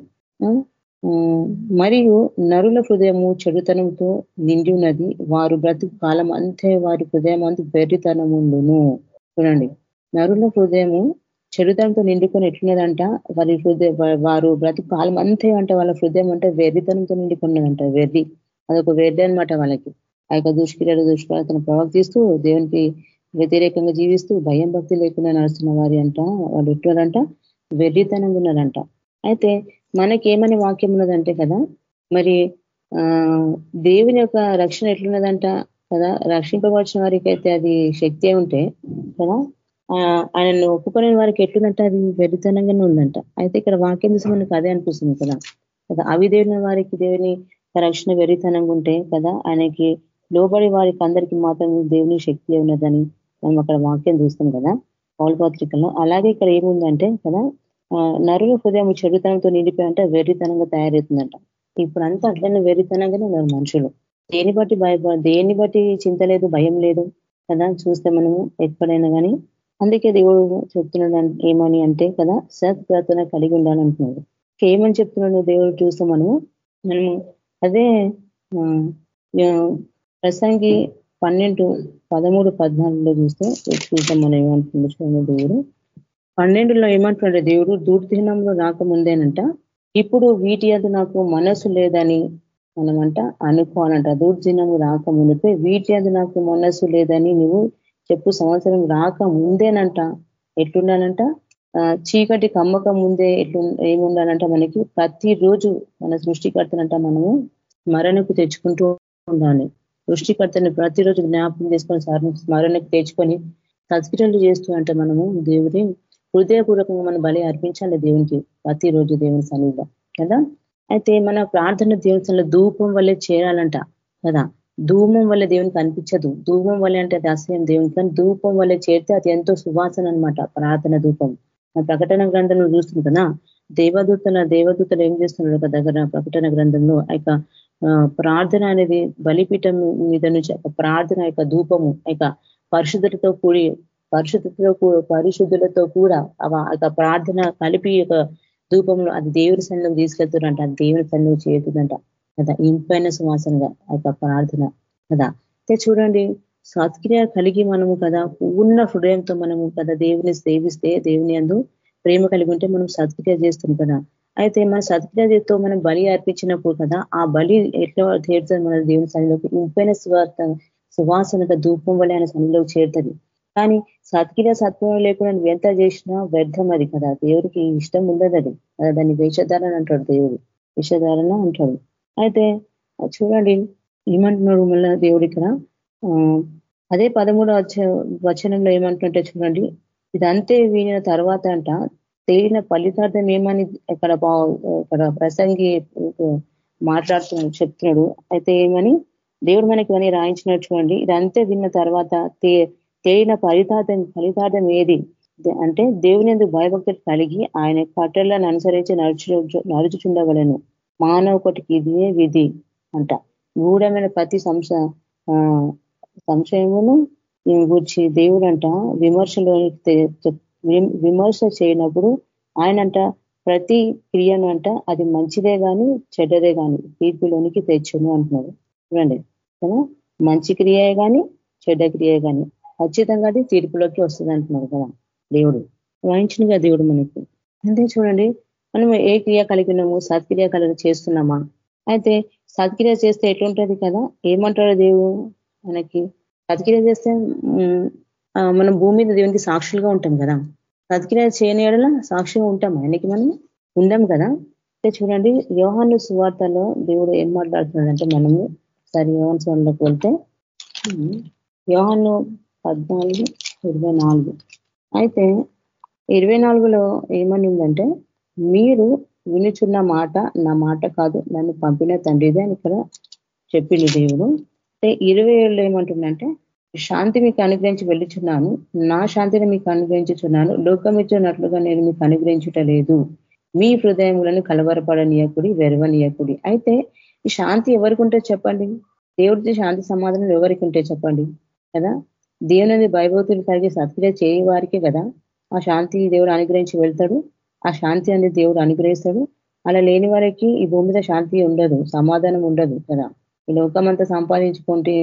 S3: మరియు నరుల హృదయము చెడుతనంతో నిండి ఉన్నది. వారు బ్రతుకు కాలం అంతే వారి హృదయం అంత బెర్రితనముండును చూడండి. నరుల హృదయము చెడుతనంతో నిండుకొని ఎట్లున్నదంట? వారి హృదయ వారు ప్రతి కాలం అంతే అంట వాళ్ళ హృదయం అంటే వెర్రితనంతో నిండుకున్నదంట వెర్రి. అదొక వెర్రి అనమాట వాళ్ళకి. ఆ యొక్క దుష్క్రియలు దుష్ప్రవర్తన ప్రవర్తిస్తూ దేవునికి వ్యతిరేకంగా జీవిస్తూ భయం భక్తి లేకుండా నడుస్తున్న వారి అంట వాళ్ళు ఎట్లున్నారంట? వెర్రితనంగా ఉన్నారంట. అయితే మనకి ఏమని వాక్యం ఉన్నదంటే కదా మరి దేవుని యొక్క రక్షణ ఎట్లున్నదంట కదా? రక్షింపబడిన వారికి అయితే అది శక్తి ఉంటే కదా ఆయనను ఒప్పుకునే వారికి ఎట్లుందంటే అది వెరితనంగానే ఉందంట. అయితే ఇక్కడ వాక్యం చూసి మనకు అదే అనిపిస్తుంది కదా. కదా అవి దేవుని వారికి దేవుని రక్షణ వెరితనంగా ఉంటే కదా ఆయనకి లోబడి వారికి అందరికీ మాత్రం దేవుని శక్తి ఉన్నదని మనం అక్కడ వాక్యం చూస్తాం కదా పౌలపాత్రికలో అలాగే ఇక్కడ ఏముందంటే కదా నరుల హృదయం చెడుతనంతో నిండిపోయి అంటే వెర్రితనంగా తయారవుతుందంట. ఇప్పుడు అంతా అట్లనే వెర్రితనంగానే ఉన్నారు మనుషులు. దేని బట్టి భయ దేన్ని బట్టి చింత లేదు భయం లేదు కదా చూస్తే మనము ఎక్కడైనా కానీ అందుకే దేవుడు చెప్తున్నాడు ఏమని అంటే కదా సత్ ప్రార్థన కలిగి ఉండాలంటున్నాడు ఏమని చెప్తున్నాడు దేవుడు చూస్తే మనము? మనము అదే ప్రసంగి పన్నెండు పదమూడు పద్నాలుగులో చూస్తే చూద్దాం మనం ఏమంటున్నాడు చూడండి దేవుడు. పన్నెండులో ఏమంటున్నాడు దేవుడు? దుర్దినంలో రాకముందేనంట ఇప్పుడు వీటి అది నాకు మనసు లేదని మనమంట అనుకోవాలంట దుర్దినము రాకముందుకే వీటి అది నాకు మనసు లేదని నువ్వు చెప్పు సంవత్సరం రాక ముందేనంట. ఎట్లుండాలంట? చీకటి కమ్మక ముందే ఎట్లు ఏముండాలంట మనకి? ప్రతిరోజు మన సృష్టికర్తనంట మనము స్మరణకు తెచ్చుకుంటూ ఉండాలి. సృష్టికర్తని ప్రతిరోజు జ్ఞాపకం చేసుకొని స్మరణకు తెచ్చుకొని సత్క్రియలు చేస్తూ అంటే మనము దేవుని హృదయపూర్వకంగా మనం బలి అర్పించాలి దేవునికి ప్రతిరోజు దేవుని సన్నిధిలో. కదా? అయితే మన ప్రార్థన దేవుని ధూపం వల్లే చేరాలంట కదా? ధూమం వల్ల దేవునికి అనిపించదు ధూమం వల్ల అంటే అది అసహ్యం దేవునికి. కానీ ధూపం వల్ల చేరితే అది ఎంతో సువాసన అనమాట ప్రార్థన ధూపం. ప్రకటన గ్రంథంలో చూస్తుంది కదా? దేవదూతల దేవదూతలు ఏం చేస్తున్నారు ఒక దగ్గర ప్రకటన గ్రంథంలో? ఆ ప్రార్థన అనేది బలిపీఠం మీద నుంచి ఒక ప్రార్థన యొక్క ధూపము యొక్క పరిశుద్ధులతో కూడి పరిశుద్ధులతో పరిశుద్ధులతో కూడా ఆ ప్రార్థన కలిపి ఒక ధూపంలో అది దేవుడి సన్నిధికి తీసుకెళ్తున్నట అది దేవుని సన్నిధికి చేరుతుందంట. కదా ఇంపైన సువాసనగా ఆ యొక్క ప్రార్థన కదా. అయితే చూడండి సత్క్రియ కలిగి మనము కదా ఉన్న హృదయంతో మనము కదా దేవుని సేవిస్తే దేవుని అందు ప్రేమ కలిగి ఉంటే మనం సత్క్రియ చేస్తాం కదా. అయితే మన సత్క్రియతో మనం బలి అర్పించినప్పుడు కదా ఆ బలి ఎట్లా చేరుతుంది మన దేవుని సన్నిలోకి ఇంపైన సువార్త సువాసనగా ధూపం వల్ల ఆయన సన్నిలోకి చేరుతుంది. కానీ సత్క్రియ సత్వం లేకుండా నువ్వు ఎంత చేసినా వ్యర్థం అది కదా. దేవుడికి ఇష్టం ఉండదు అది. దాన్ని వేషధారణ అంటాడు దేవుడు. వేషధారణ అంటాడు. అయితే చూడండి ఏమంటున్నాడు మళ్ళీ దేవుడు ఇక్కడ? అదే పదమూడో వచనంలో ఏమంటుంటే చూడండి ఇదంతే వినిన తర్వాత అంట తేలిన ఫలితార్థం ఏమని ఇక్కడ ఇక్కడ ప్రసంగి మాట్లాడుతున్నాడు చెప్తున్నాడు. అయితే ఏమని? దేవుడు మనకి ఇవన్నీ రాయించినట్టు చూడండి ఇదంతే విన్న తర్వాత తే తేలిన ఫలితార్థం ఫలితార్థం ఏది? అంటే దేవుని ఎందుకు భయభక్తులు కలిగి ఆయన కట్టెలను అనుసరించి నడుచు నడుచుచుండవలను. మానవకొటికి ఇదే విధి అంట. గూఢమైన ప్రతి సంశ సంశయమును గురించి దేవుడంట విమర్శలోనికి విమర్శ చేయనప్పుడు ఆయనంట ప్రతి క్రియను అంట అది మంచిదే కానీ చెడ్డదే కానీ తీర్పులోనికి తెచ్చును అంటున్నాడు. చూడండి కదా? మంచి క్రియే కానీ చెడ్డ క్రియే కానీ ఖచ్చితంగా అది తీర్పులోకి వస్తుంది అంటున్నాడు కదా దేవుడు. వాయించిన దేవుడు మనకి. అంతే చూడండి మనం ఏ క్రియ కలిగినాము సత్క్రియ కలిగి చేస్తున్నామా? అయితే సత్క్రియ చేస్తే ఎటుంటది కదా? ఏమంటాడు దేవుడు మనకి? సత్క్రియ చేస్తే మనం భూమి మీద దేవునికి సాక్షులుగా ఉంటాం కదా. సత్క్రియ చేయని సాక్షిగా ఉంటాం. ఆయనకి మనం ఉండం కదా. అంటే చూడండి యోహాను సువార్తలో దేవుడు ఏం మాట్లాడుతున్నాడంటే మనము సరే యోహన్ సువార్తలోకి వెళ్తే యోహాను పద్నాలుగు ఇరవై నాలుగు. అయితే ఇరవై నాలుగులో ఏమని ఉందంటే మీరు వినుచున్న మాట నా మాట కాదు. నన్ను పంపిన తండ్రిదే అని ఇక్కడ చెప్పింది దేవుడు. అంటే ఇరవై ఏళ్ళు ఏమంటుందంటే శాంతి మీకు అనుగ్రహించి వెళ్ళుచున్నాను. నా శాంతిని మీకు అనుగ్రహించుచున్నాను. లోకం ఇచ్చినట్లుగా నేను మీకు అనుగ్రహించుట లేదు మీ హృదయములను కలవరపడనీయకుడి వెరవనీయకుడి. అయితే ఈ శాంతి ఎవరికి ఉంటే చెప్పండి? దేవుడితో శాంతి సమాధానం ఎవరికి ఉంటే చెప్పండి? కదా? దేవుని భయభూతులు కలిగి సత్క్రియ చేయ వారికే కదా. ఆ శాంతి దేవుడు అనుగ్రహించి వెళ్తాడు. ఆ శాంతి అనేది దేవుడు అనుగ్రహిస్తాడు. అలా లేని వారికి ఈ భూమి మీద శాంతి ఉండదు సమాధానం ఉండదు కదా. ఈ లోకం అంతా సంపాదించుకుంటే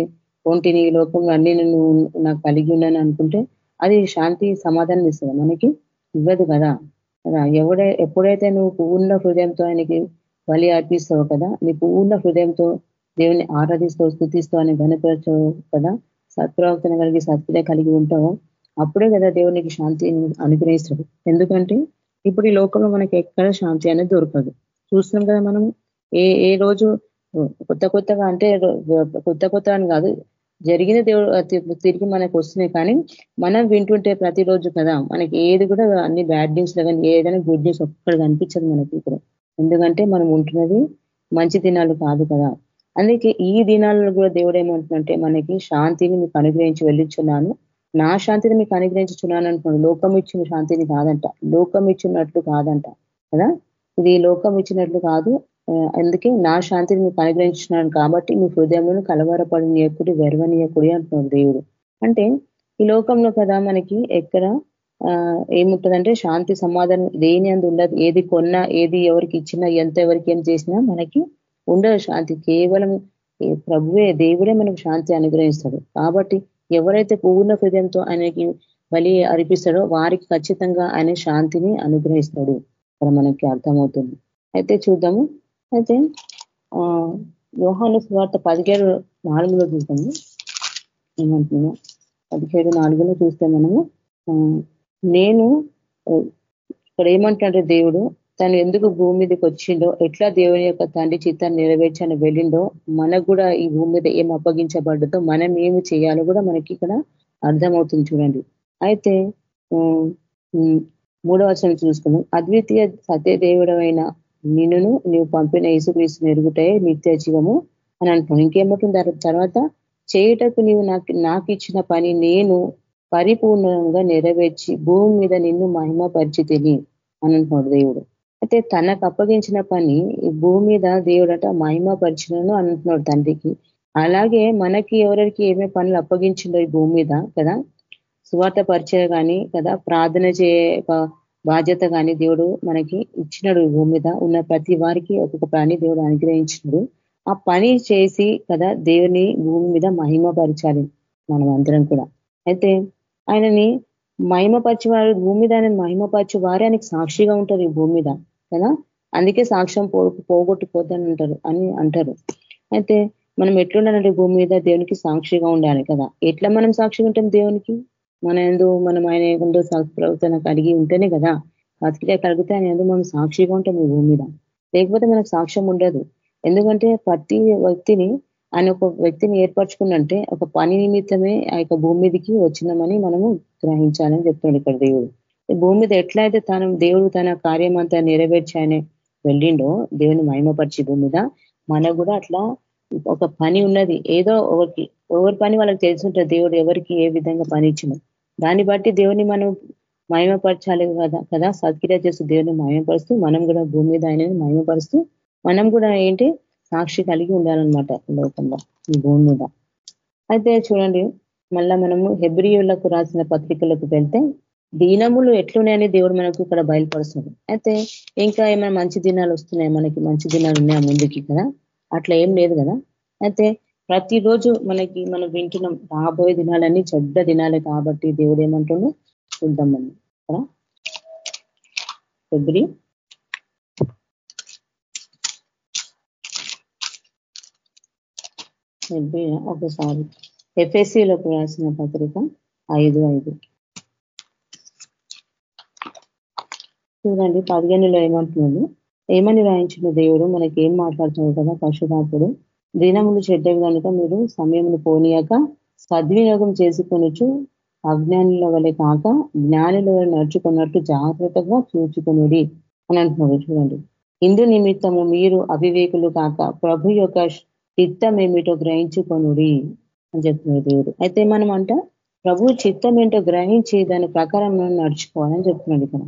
S3: కొంటిని ఈ లోకం అన్ని నువ్వు నాకు కలిగి ఉన్నాను అనుకుంటే అది శాంతి సమాధానం ఇస్తుంది. మనకి ఇవ్వదు కదా. కదా. ఎవడే ఎప్పుడైతే నువ్వు పూర్ణ హృదయంతో ఆయనకి బలి అర్పిస్తావు కదా నీ పూర్ణ హృదయంతో దేవుని ఆరాధిస్తూ స్థుతిస్తూ అని ఘనపరచవు కదా. సత్ప్రవర్తన కలిగి సత్క్రియ కలిగి ఉంటావు. అప్పుడే కదా దేవునికి శాంతిని అనుగ్రహిస్తాడు. ఎందుకంటే ఇప్పుడు ఈ లోకంలో మనకి ఎక్కడ శాంతి అనేది దొరకదు. చూస్తున్నాం కదా మనం ఏ ఏ రోజు కొత్త కొత్తగా అంటే కొత్త కొత్త అని కాదు జరిగిన దేవుడు తిరిగి మనకు వస్తున్నాయి కానీ మనం వింటుంటే ప్రతిరోజు కదా మనకి ఏది కూడా అన్ని బ్యాడ్ న్యూస్ కానీ ఏదైనా గుడ్ న్యూస్ ఒక్కడ కనిపించదు మనకి ఇప్పుడు. ఎందుకంటే మనం ఉంటున్నది మంచి దినాలు కాదు కదా. అందుకే ఈ దినాలలో కూడా దేవుడు ఏమంటుందంటే మనకి శాంతిని మీకు అనుగ్రహించి వెళ్ళించున్నాను. నా శాంతిని మీకు అనుగ్రహించున్నాను అంటున్నాడు లోకం ఇచ్చిన శాంతిని కాదంట. లోకం ఇచ్చినట్లు కాదంట. కదా? ఇది లోకం ఇచ్చినట్లు కాదు. అందుకే నా శాంతిని మీకు అనుగ్రహించున్నాను కాబట్టి మీ హృదయంలో కలవరపడినీయకుడి వెరవనీయకుడి అంటున్నాడు దేవుడు. అంటే ఈ లోకంలో కదా మనకి ఎక్కడ ఏముంటుందంటే శాంతి సమాధానం దేని అందు ఉండదు. ఏది కొన్నా ఏది ఎవరికి ఇచ్చినా ఎంత ఎవరికి ఏం చేసినా మనకి ఉండదు శాంతి. కేవలం ప్రభువే దేవుడే మనకు శాంతి అనుగ్రహిస్తాడు. కాబట్టి ఎవరైతే పూర్ణ హృదయంతో ఆయనకి బలి అర్పిస్తాడో వారికి ఖచ్చితంగా ఆయన శాంతిని అనుగ్రహిస్తాడు. ఇక్కడ మనకి అర్థమవుతుంది. అయితే చూద్దాము. అయితే యోహాను స్వార్థ పదిహేడు నాలుగులో చూద్దాము. ఏమంటున్నా పదిహేడు నాలుగులో చూస్తే మనము నేను ఇక్కడ ఏమంటాడు దేవుడు? తను ఎందుకు భూమి మీదకి వచ్చిండో ఎట్లా దేవుని యొక్క తండ్రి చిత్తాన్ని నెరవేర్చని వెళ్ళిండో మనకు కూడా ఈ భూమి మీద ఏం అప్పగించబడ్డదో మనం ఏమి చేయాలో కూడా మనకి ఇక్కడ అర్థమవుతుంది చూడండి. అయితే మూడవ వచనం చూసుకున్నాం అద్వితీయ సత్యదేవుడమైన నిన్నును నీవు పంపిన యేసుక్రీస్తు ఎరుగుతాయి నిత్య జీవము అని అంటున్నాను ఇంకేమంటుంది? తర్వాత చేయుటకు నీవు నాకు నాకు ఇచ్చిన పని నేను పరిపూర్ణంగా నెరవేర్చి భూమి మీద నిన్ను మహిమ పరిచితిని అని అంటున్నాడు దేవుడు. అయితే తనకు అప్పగించిన పని ఈ భూమి మీద దేవుడట మహిమపరిచినను అంటున్నాడు తండ్రికి. అలాగే మనకి ఎవరికి ఏమే పనులు అప్పగించిండో ఈ భూమి మీద కదా? సువార్త పరిచయ కానీ కదా? ప్రార్థన చే బాధ్యత కానీ దేవుడు మనకి ఇచ్చినాడు భూమి మీద. ఉన్న ప్రతి వారికి ఒక్కొక్క ప్రాణి దేవుడు అనుగ్రహించినాడు. ఆ పని చేసి కదా? దేవుని భూమి మీద మహిమపరచాలి మనం అందరం కూడా. అయితే ఆయనని మహిమపరిచేవారు భూమి మీద ఆయన మహిమపరిచే వారే ఆయనకి సాక్షిగా ఉంటారు ఈ భూమి మీద. కదా? అందుకే సాక్ష్యం పోగొట్టుకోద్దని అంటారు అని అంటారు. అయితే మనం ఎట్లుండాలంటే భూమి మీద దేవునికి సాక్షిగా ఉండాలి కదా. ఎట్లా మనం సాక్షిగా ఉంటాం దేవునికి? మన ఎందు మనం ఆయన ఎందు ప్రవర్తన కలిగి ఉంటేనే కదా. బతికితే కలిగితే ఆయన ఎందు మనం సాక్షిగా ఉంటాం ఈ భూమి మీద. లేకపోతే మనకు సాక్ష్యం ఉండదు. ఎందుకంటే ప్రతి వ్యక్తిని ఆయన ఒక వ్యక్తిని ఏర్పరచుకున్నంటే ఒక పని నిమిత్తమే ఆ యొక్క భూమి మీదకి వచ్చినామని మనము గ్రహించాలని చెప్తున్నాడు ఇక్కడ దేవుడు. భూమి మీద ఎట్లయితే తను దేవుడు తన కార్యం అంతా నెరవేర్చి వెళ్ళిండో దేవుని మహిమపరిచి భూమి మీద మనకు కూడా అట్లా ఒక పని ఉన్నది. ఏదో ఒకరికి ఎవరి పని వాళ్ళకి తెలుసుంటుంది దేవుడు ఎవరికి ఏ విధంగా పని ఇచ్చిన దాన్ని బట్టి దేవుని మనం మహిమపరచాలి కదా కదా? సత్క్రియ చేస్తూ దేవుని మహిమపరుస్తూ మనం కూడా భూమి మీద ఆయనని మహిమపరుస్తూ మనం కూడా ఏంటి? సాక్షి కలిగి ఉండాలన్నమాట లోకంలో ఈ భూమి మీద. అయితే చూడండి మళ్ళా మనము హెబ్రియులకు రాసిన పత్రికలకు వెళ్తే దినములు ఎట్లున్నాయని దేవుడు మనకు ఇక్కడ బయలుపరుస్తుంది అయితే ఇంకా ఏమైనా మంచి దినాలు వస్తున్నాయి? మనకి మంచి దినాలు ఉన్నాయా ముందుకి కదా అట్లా ఏం లేదు కదా? అయితే ప్రతిరోజు మనకి మనం వింటున్నాం రాబోయే దినాలన్నీ చెడ్డ దినాలే కాబట్టి దేవుడు ఏమంటుండో? చూద్దాం మనం కదా ఫిబ్రి ఒకసారి. ఎఫ్ఎస్సిలోకి రాసిన పత్రిక ఐదు ఐదు. చూడండి పదిహేనులో ఏమంటున్నాడు? ఏమని రాయించిన దేవుడు? మనకి ఏం మాట్లాడుతున్నాడు కదా పశుధాపుడు దినములు చెడ్డవి కనుక మీరు సమయమును పోనీయక సద్వినియోగం చేసుకొనొచ్చు అజ్ఞానుల వలె కాక జ్ఞానుల నడుచుకున్నట్టు జాగ్రత్తగా చూచుకునుడి అని అంటున్నాడు చూడండి. ఇందు నిమిత్తము మీరు అవివేకులు కాక ప్రభు యొక్క చిత్తం ఏమిటో గ్రహించుకొనుడి అని చెప్తున్నాడు దేవుడు. అయితే మనం అంట ప్రభు చిత్తం ఏంటో గ్రహించి దాని ప్రకారం మనం నడుచుకోవాలని చెప్తున్నాడు ఇక్కడ.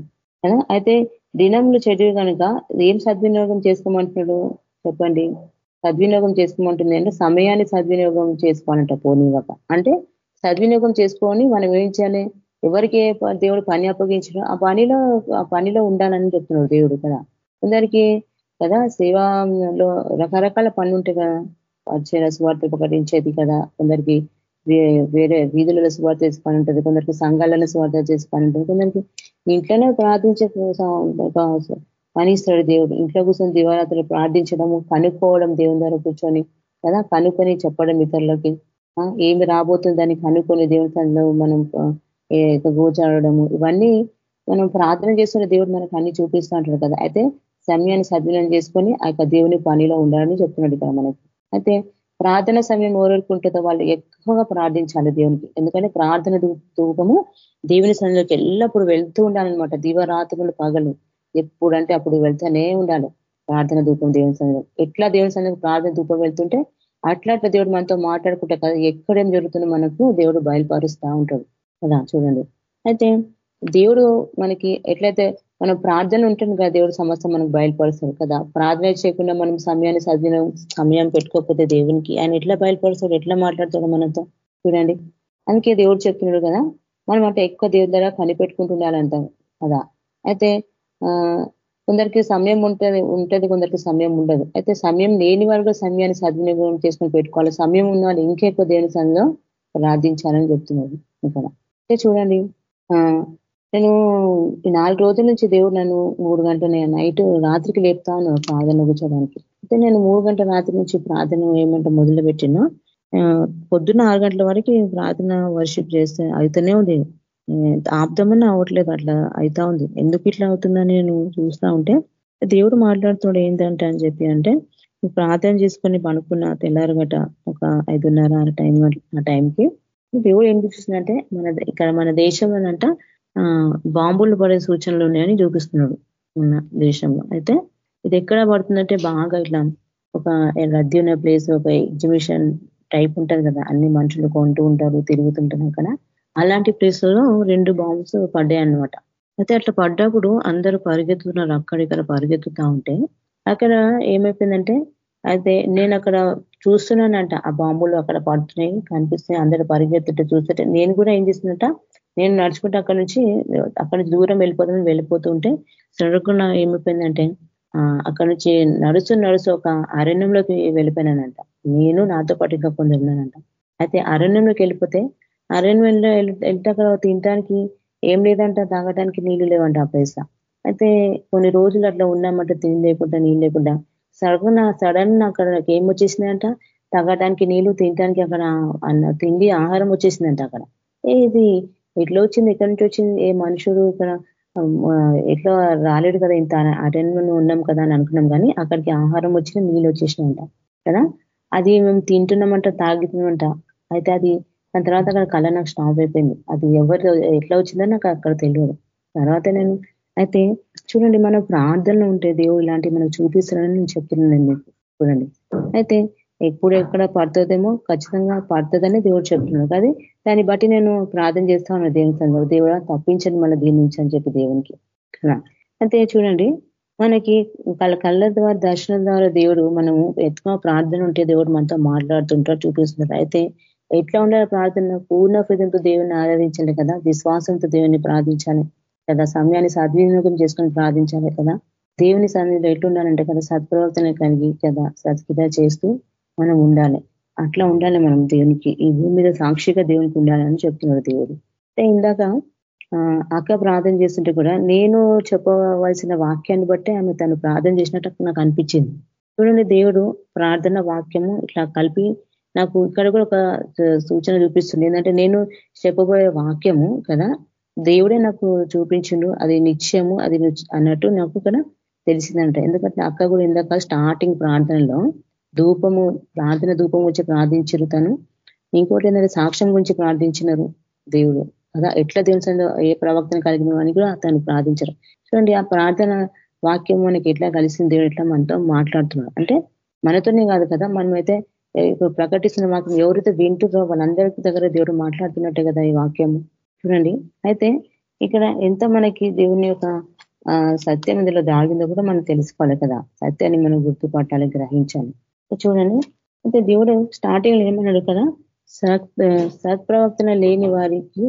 S3: అయితే దినములు చెడు కనుక ఏం సద్వినియోగం చేసుకోమంటున్నాడు? చెప్పండి. సద్వినియోగం చేసుకోమంటుంది అంటే సమయాన్ని సద్వినియోగం చేసుకోవాలంట పోనీవక అంటే సద్వినియోగం చేసుకొని మనం ఏం చేయాలి? ఎవరికి దేవుడు పని అప్పగించడం ఆ పనిలో ఆ పనిలో ఉండాలని చెప్తున్నాడు దేవుడు కదా. కొందరికి కదా సేవలో రకరకాల పనులు ఉంటాయి కదా. వచ్చే స్వార్థ ప్రకటించేది కదా కొందరికి. వేరే వీధులలో స్వార్థ చేసే పని ఉంటుంది కొందరికి సంఘాలలో స్వార్థ చేసే పని ఉంటుంది కొందరికి ఇంట్లోనే ప్రార్థించే పని ఇస్తాడు దేవుడు. ఇంట్లో కూర్చొని దివారాత్రులు ప్రార్థించడము కనుక్కోవడం దేవుని ద్వారా కూర్చొని కదా? కనుక్కొని చెప్పడం ఇతరులకి. ఏమి రాబోతుంది దాన్ని కనుక్కొని దేవుని తనలో మనం గోచాడము ఇవన్నీ మనం ప్రార్థన చేస్తున్న దేవుడు మనకు అన్ని చూపిస్తూ ఉంటాడు కదా? అయితే సమయాన్ని సద్వినియోగం చేసుకొని ఆ యొక్క దేవుని పనిలో ఉండాలని చెప్తున్నాడు ఇక్కడ మనకి. అయితే ప్రార్థన సమయం ఎవరెవరికి వాళ్ళు ఎక్కువగా ప్రార్థించాలి దేవునికి. ఎందుకంటే ప్రార్థన ధూపము దేవుని సమయంలోకి ఎల్లప్పుడు వెళ్తూ ఉండాలన్నమాట. దివరాత్రులు పగలు ఎప్పుడంటే అప్పుడు వెళ్తూనే ఉండాలి ప్రార్థన ధూపం దేవుని సమయంలో ఎట్లా దేవుని సమయంలో ప్రార్థన ధూపం వెళ్తుంటే అట్లా అట్లా దేవుడు మనతో మాట్లాడుకుంటా కదా ఎక్కడేం జరుగుతుందో మనకు దేవుడు బయలుపరుస్తూ ఉంటాడు. కదా చూడండి. అయితే దేవుడు మనకి ఎట్లయితే మనం ప్రార్థన ఉంటుంది కదా దేవుడు సమస్య మనకు బయలుపరుస్తాడు కదా. ప్రార్థన చేయకుండా మనం సమయాన్ని సద్వినియోగం సమయం పెట్టుకోకపోతే దేవునికి ఆయన ఎట్లా బయలుపరుస్తాడు ఎట్లా మాట్లాడతాడు మనతో? చూడండి. అందుకే దేవుడు చెప్తున్నాడు కదా మనం అంటే ఎక్కువ దేవుడి ద్వారా కనిపెట్టుకుంటుండాలంటాం కదా. అయితే కొందరికి సమయం ఉంటుంది ఉంటుంది కొందరికి సమయం ఉండదు. అయితే సమయం లేని వారు సమయాన్ని సద్వినియోగం చేసుకొని పెట్టుకోవాలి. సమయం ఉన్న వాళ్ళు ఇంకెక్కువ దేవుని సంఘం ప్రార్థించాలని చెప్తున్నారు ఇక్కడ అయితే చూడండి నేను ఈ నాలుగు రోజుల నుంచి దేవుడు నన్ను మూడు గంటల నైట్ రాత్రికి లేపుతాను ప్రార్థన కూర్చోడానికి అయితే నేను మూడు గంటల రాత్రి నుంచి ప్రార్థన ఏమంటే మొదలు పెట్టినా పొద్దున్న ఆరు గంటల వరకు ప్రార్థన వర్షిప్ చేస్తే అవుతూనే ఉంది. ఆప్దమని అవ్వట్లేదు అట్లా అవుతా ఉంది. ఎందుకు ఇట్లా అవుతుందని నేను చూస్తా ఉంటే దేవుడు మాట్లాడుతున్నాడు ఏంటంటే అని చెప్పి అంటే ప్రార్థన చేసుకొని పనుకున్న తెల్లారగట ఒక ఐదున్నర ఆ టైం ఆ టైంకి దేవుడు ఏం చూసిందంటే మన ఇక్కడ మన దేశం అనంట బాంబులు పడే సూచనలు ఉన్నాయని చూపిస్తున్నాడు ఉన్న దేశంలో. అయితే ఇది ఎక్కడ పడుతుందంటే బాగా ఇట్లా ఒక రద్దీ ఉన్న ప్లేస్ ఒక ఎగ్జిబిషన్ టైప్ ఉంటుంది కదా. అన్ని మనుషులు కొంటూ ఉంటారు తిరుగుతుంటారు అక్కడ. అలాంటి ప్లేస్లలో రెండు బాంబ్స్ పడ్డాయి అనమాట అయితే అట్లా పడ్డప్పుడు అందరూ పరిగెత్తుతున్నారు అక్కడిక్కడ పరిగెత్తుతా ఉంటే. అక్కడ ఏమైపోయిందంటే అయితే నేను అక్కడ చూస్తున్నానంట ఆ బాంబులు అక్కడ పడుతున్నాయి కనిపిస్తున్నాయి అందరూ పరిగెత్తుంటే చూస్తుంటే. నేను కూడా ఏం చేస్తున్నట నేను నడుచుకుంటే అక్కడ నుంచి అక్కడ నుంచి దూరం వెళ్ళిపోతామని వెళ్ళిపోతుంటే సడకుండా ఏమైపోయిందంటే అక్కడ నుంచి నడుచు నడుచు ఒక అరణ్యంలోకి వెళ్ళిపోయినానంట. నేను నాతో పాటు ఇంకా కొందరు ఉన్నానంట అయితే అరణ్యంలోకి వెళ్ళిపోతే అరణ్యంలో వెళ్తే అక్కడ తినడానికి ఏం లేదంట తాగడానికి నీళ్ళు లేవంట ఆ ప్లేస్ అయితే కొన్ని రోజులు అట్లా ఉన్నామంట తిని లేకుండా నీళ్ళు లేకుండా. సడన్ సడన్ అక్కడ ఏం వచ్చేసిందంట తాగడానికి నీళ్ళు తినడానికి అక్కడ తిండి ఆహారం వచ్చేసిందంట అక్కడ. ఇది ఎట్లా వచ్చింది? ఎక్కడి నుంచి వచ్చింది? ఏ మనుషుడు ఇక్కడ ఎట్లా రాలేడు కదా ఇంత అటెండ్ ఉన్నాం కదా అని అనుకున్నాం కానీ అక్కడికి ఆహారం వచ్చిన నీళ్ళు వచ్చేసినాయంట కదా? అది మేము తింటున్నామంట తాగుతున్నామంట. అయితే అది దాని తర్వాత అక్కడ కళ నాకు స్టాప్ అయిపోయింది. అది ఎవరు ఎట్లా వచ్చిందో నాకు అక్కడ తెలియదు. తర్వాత నేను అయితే చూడండి మన ప్రార్థనలు ఉంటే దేవుడు ఇలాంటివి మనకు చూపిస్తారని నేను చెప్తున్నాను మీకు. చూడండి. అయితే ఎప్పుడు ఎక్కడ పడుతుందేమో ఖచ్చితంగా పడుతుందని దేవుడు చెప్తున్నాడు. కానీ దాన్ని బట్టి నేను ప్రార్థన చేస్తా ఉన్నాను దేవుని సందర్భం దేవుడా తప్పించండి మన దీని నుంచి అని చెప్పి దేవునికి. అయితే చూడండి మనకి కళ్ళ కళ్ళ ద్వారా దర్శనం ద్వారా దేవుడు మనము ఎక్కువ ప్రార్థన ఉంటే దేవుడు మనతో మాట్లాడుతుంటాడు చూపిస్తుంటారు అయితే ఎట్లా ఉండాలి ప్రార్థన? పూర్ణ హృదయంతో దేవుని ఆరాధించాలి కదా? విశ్వాసంతో దేవుని ప్రార్థించాలి కదా? సమయాన్ని సద్వినియోగం చేసుకొని ప్రార్థించాలి కదా? దేవుని సన్నిధిలో ఎట్లుండాలంటే కదా? సత్ప్రవర్తన కలిగి కదా? సత్కిత చేస్తూ మనం ఉండాలి. అట్లా ఉండాలి మనం దేవునికి. ఈ భూమి మీద సాక్షిగా దేవునికి ఉండాలని చెప్తున్నాడు దేవుడు. అంటే ఇందాక అక్క ప్రార్థన చేస్తుంటే కూడా నేను చెప్పవలసిన వాక్యాన్ని బట్టి ఆమె తను ప్రార్థన చేసినట్టు నాకు అనిపించింది. చూడండి దేవుడు ప్రార్థన వాక్యము ఇట్లా కలిపి నాకు ఇక్కడ కూడా ఒక సూచన చూపిస్తుంది. ఏంటంటే నేను చెప్పబోయే వాక్యము కదా దేవుడే నాకు చూపించిండు అది నిత్యము అది అన్నట్టు నాకు ఇక్కడ తెలిసిందంట. ఎందుకంటే అక్క కూడా ఇందాక స్టార్టింగ్ ప్రార్థనలో ధూపము ప్రార్థన ధూపం వచ్చి ప్రార్థించరు తను. ఇంకోటి ఏంటంటే సాక్ష్యం గురించి ప్రార్థించినారు దేవుడు. కదా ఎట్లా దేవుని ఏ ప్రవక్తను కలిగిన అని కూడా తను ప్రార్థించరు. చూడండి ఆ ప్రార్థన వాక్యం మనకి ఎట్లా కలిసింది? దేవుడు ఎట్లా మనతో మాట్లాడుతున్నాడు? అంటే మనతోనే కాదు కదా మనమైతే ఇప్పుడు ప్రకటిస్తున్న వాక్యం ఎవరైతే వింటురో వాళ్ళందరికీ దగ్గర దేవుడు మాట్లాడుతున్నట్టే కదా ఈ వాక్యము. చూడండి అయితే ఇక్కడ ఎంత మనకి దేవుని యొక్క సత్యం ఇందులో దాగిందో కూడా మనం తెలుసుకోవాలి కదా. సత్యాన్ని మనం గుర్తుపట్టాలి గ్రహించాలి. చూడండి. అయితే దేవుడు స్టార్టింగ్ ఏమన్నాడు కదా? సత్ ప్రవర్తన లేని వారికి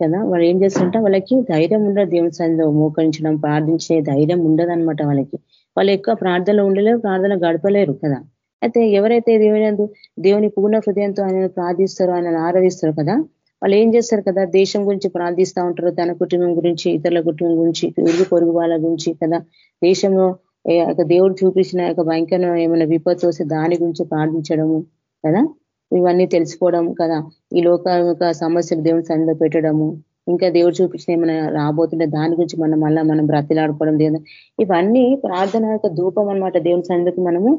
S3: కదా వాళ్ళు ఏం చేస్తుంటే వాళ్ళకి ధైర్యం ఉండదు దేవుని సన్నిధిలో. మోకరించడం ప్రార్థించే ధైర్యం ఉండదనమాట వాళ్ళకి. వాళ్ళు ఎక్కువ ప్రార్థనలో ఉండలేరు ప్రార్థన గడపలేరు కదా. అయితే ఎవరైతే దేవుని దేవుని పూర్ణ హృదయంతో ఆయన ప్రార్థిస్తారో ఆయన ఆరాధిస్తారో కదా వాళ్ళు ఏం చేస్తారు కదా? దేశం గురించి ప్రార్థిస్తూ ఉంటారు తన కుటుంబం గురించి ఇతరుల కుటుంబం గురించి ఇరుగు పొరుగు వాళ్ళ గురించి కదా. దేశంలో దేవుడు చూపించిన యొక్క భయంకరం ఏమైనా విపత్తు వస్తే దాని గురించి ప్రార్థించడము కదా? ఇవన్నీ తెలుసుకోవడం కదా? ఈ లోక సమస్యలు దేవుని సన్నిధిలో పెట్టడము ఇంకా దేవుడు చూపించిన ఏమైనా రాబోతుంటే దాని గురించి మనం మళ్ళా మనం బ్రతిలాడుకోవడం దేవుడు ఇవన్నీ ప్రార్థన యొక్క ధూపం అనమాట దేవుని సన్నిధికి మనము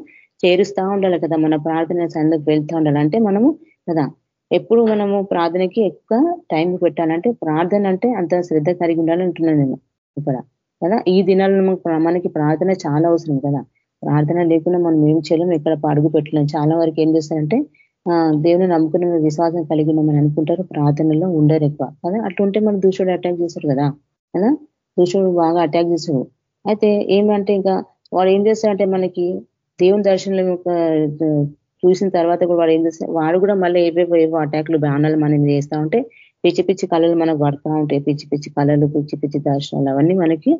S3: చేరుస్తూ ఉండాలి కదా? మన ప్రార్థన సన్నిధికి వెళ్తూ ఉండాలి. అంటే మనము కదా? ఎప్పుడు మనము ప్రార్థనకి ఎక్కువ టైం పెట్టాలంటే ప్రార్థన అంటే అంత శ్రద్ధ కలిగి ఉండాలి ఉంటున్నాను నేను. ఇక్కడ కదా? ఈ దినాల్లో మనకి ప్రార్థన చాలా అవసరం కదా? ప్రార్థన లేకుండా మనం ఏం చేయలేం ఎక్కడ అడుగు పెట్టలేం. చాలా వరకు ఏం చేస్తారంటే దేవుని నమ్ముకున్న విశ్వాసం కలిగి ఉన్నామని అనుకుంటారు. ప్రార్థనలో ఉండరు ఎక్కువ కదా? అట్లుంటే మనం దూషుడు అటాక్ చేశాడు కదా? కదా? దూషుడు బాగా అటాక్ చేశాడు అయితే ఏమంటే ఇంకా వాడు ఏం చేస్తాడంటే మనకి దేవుని దర్శనం చూసిన తర్వాత కూడా వాడు ఏం చేస్తాడు వాడు కూడా మళ్ళీ ఏవేవో ఏవో అటాక్లు బాణాలు మనం చేస్తా ఉంటే పిచ్చి పిచ్చి కళలు మనకు పడతా ఉంటాయి. పిచ్చి పిచ్చి కళలు పిచ్చి పిచ్చి దర్శనాలు అవన్నీ మనకి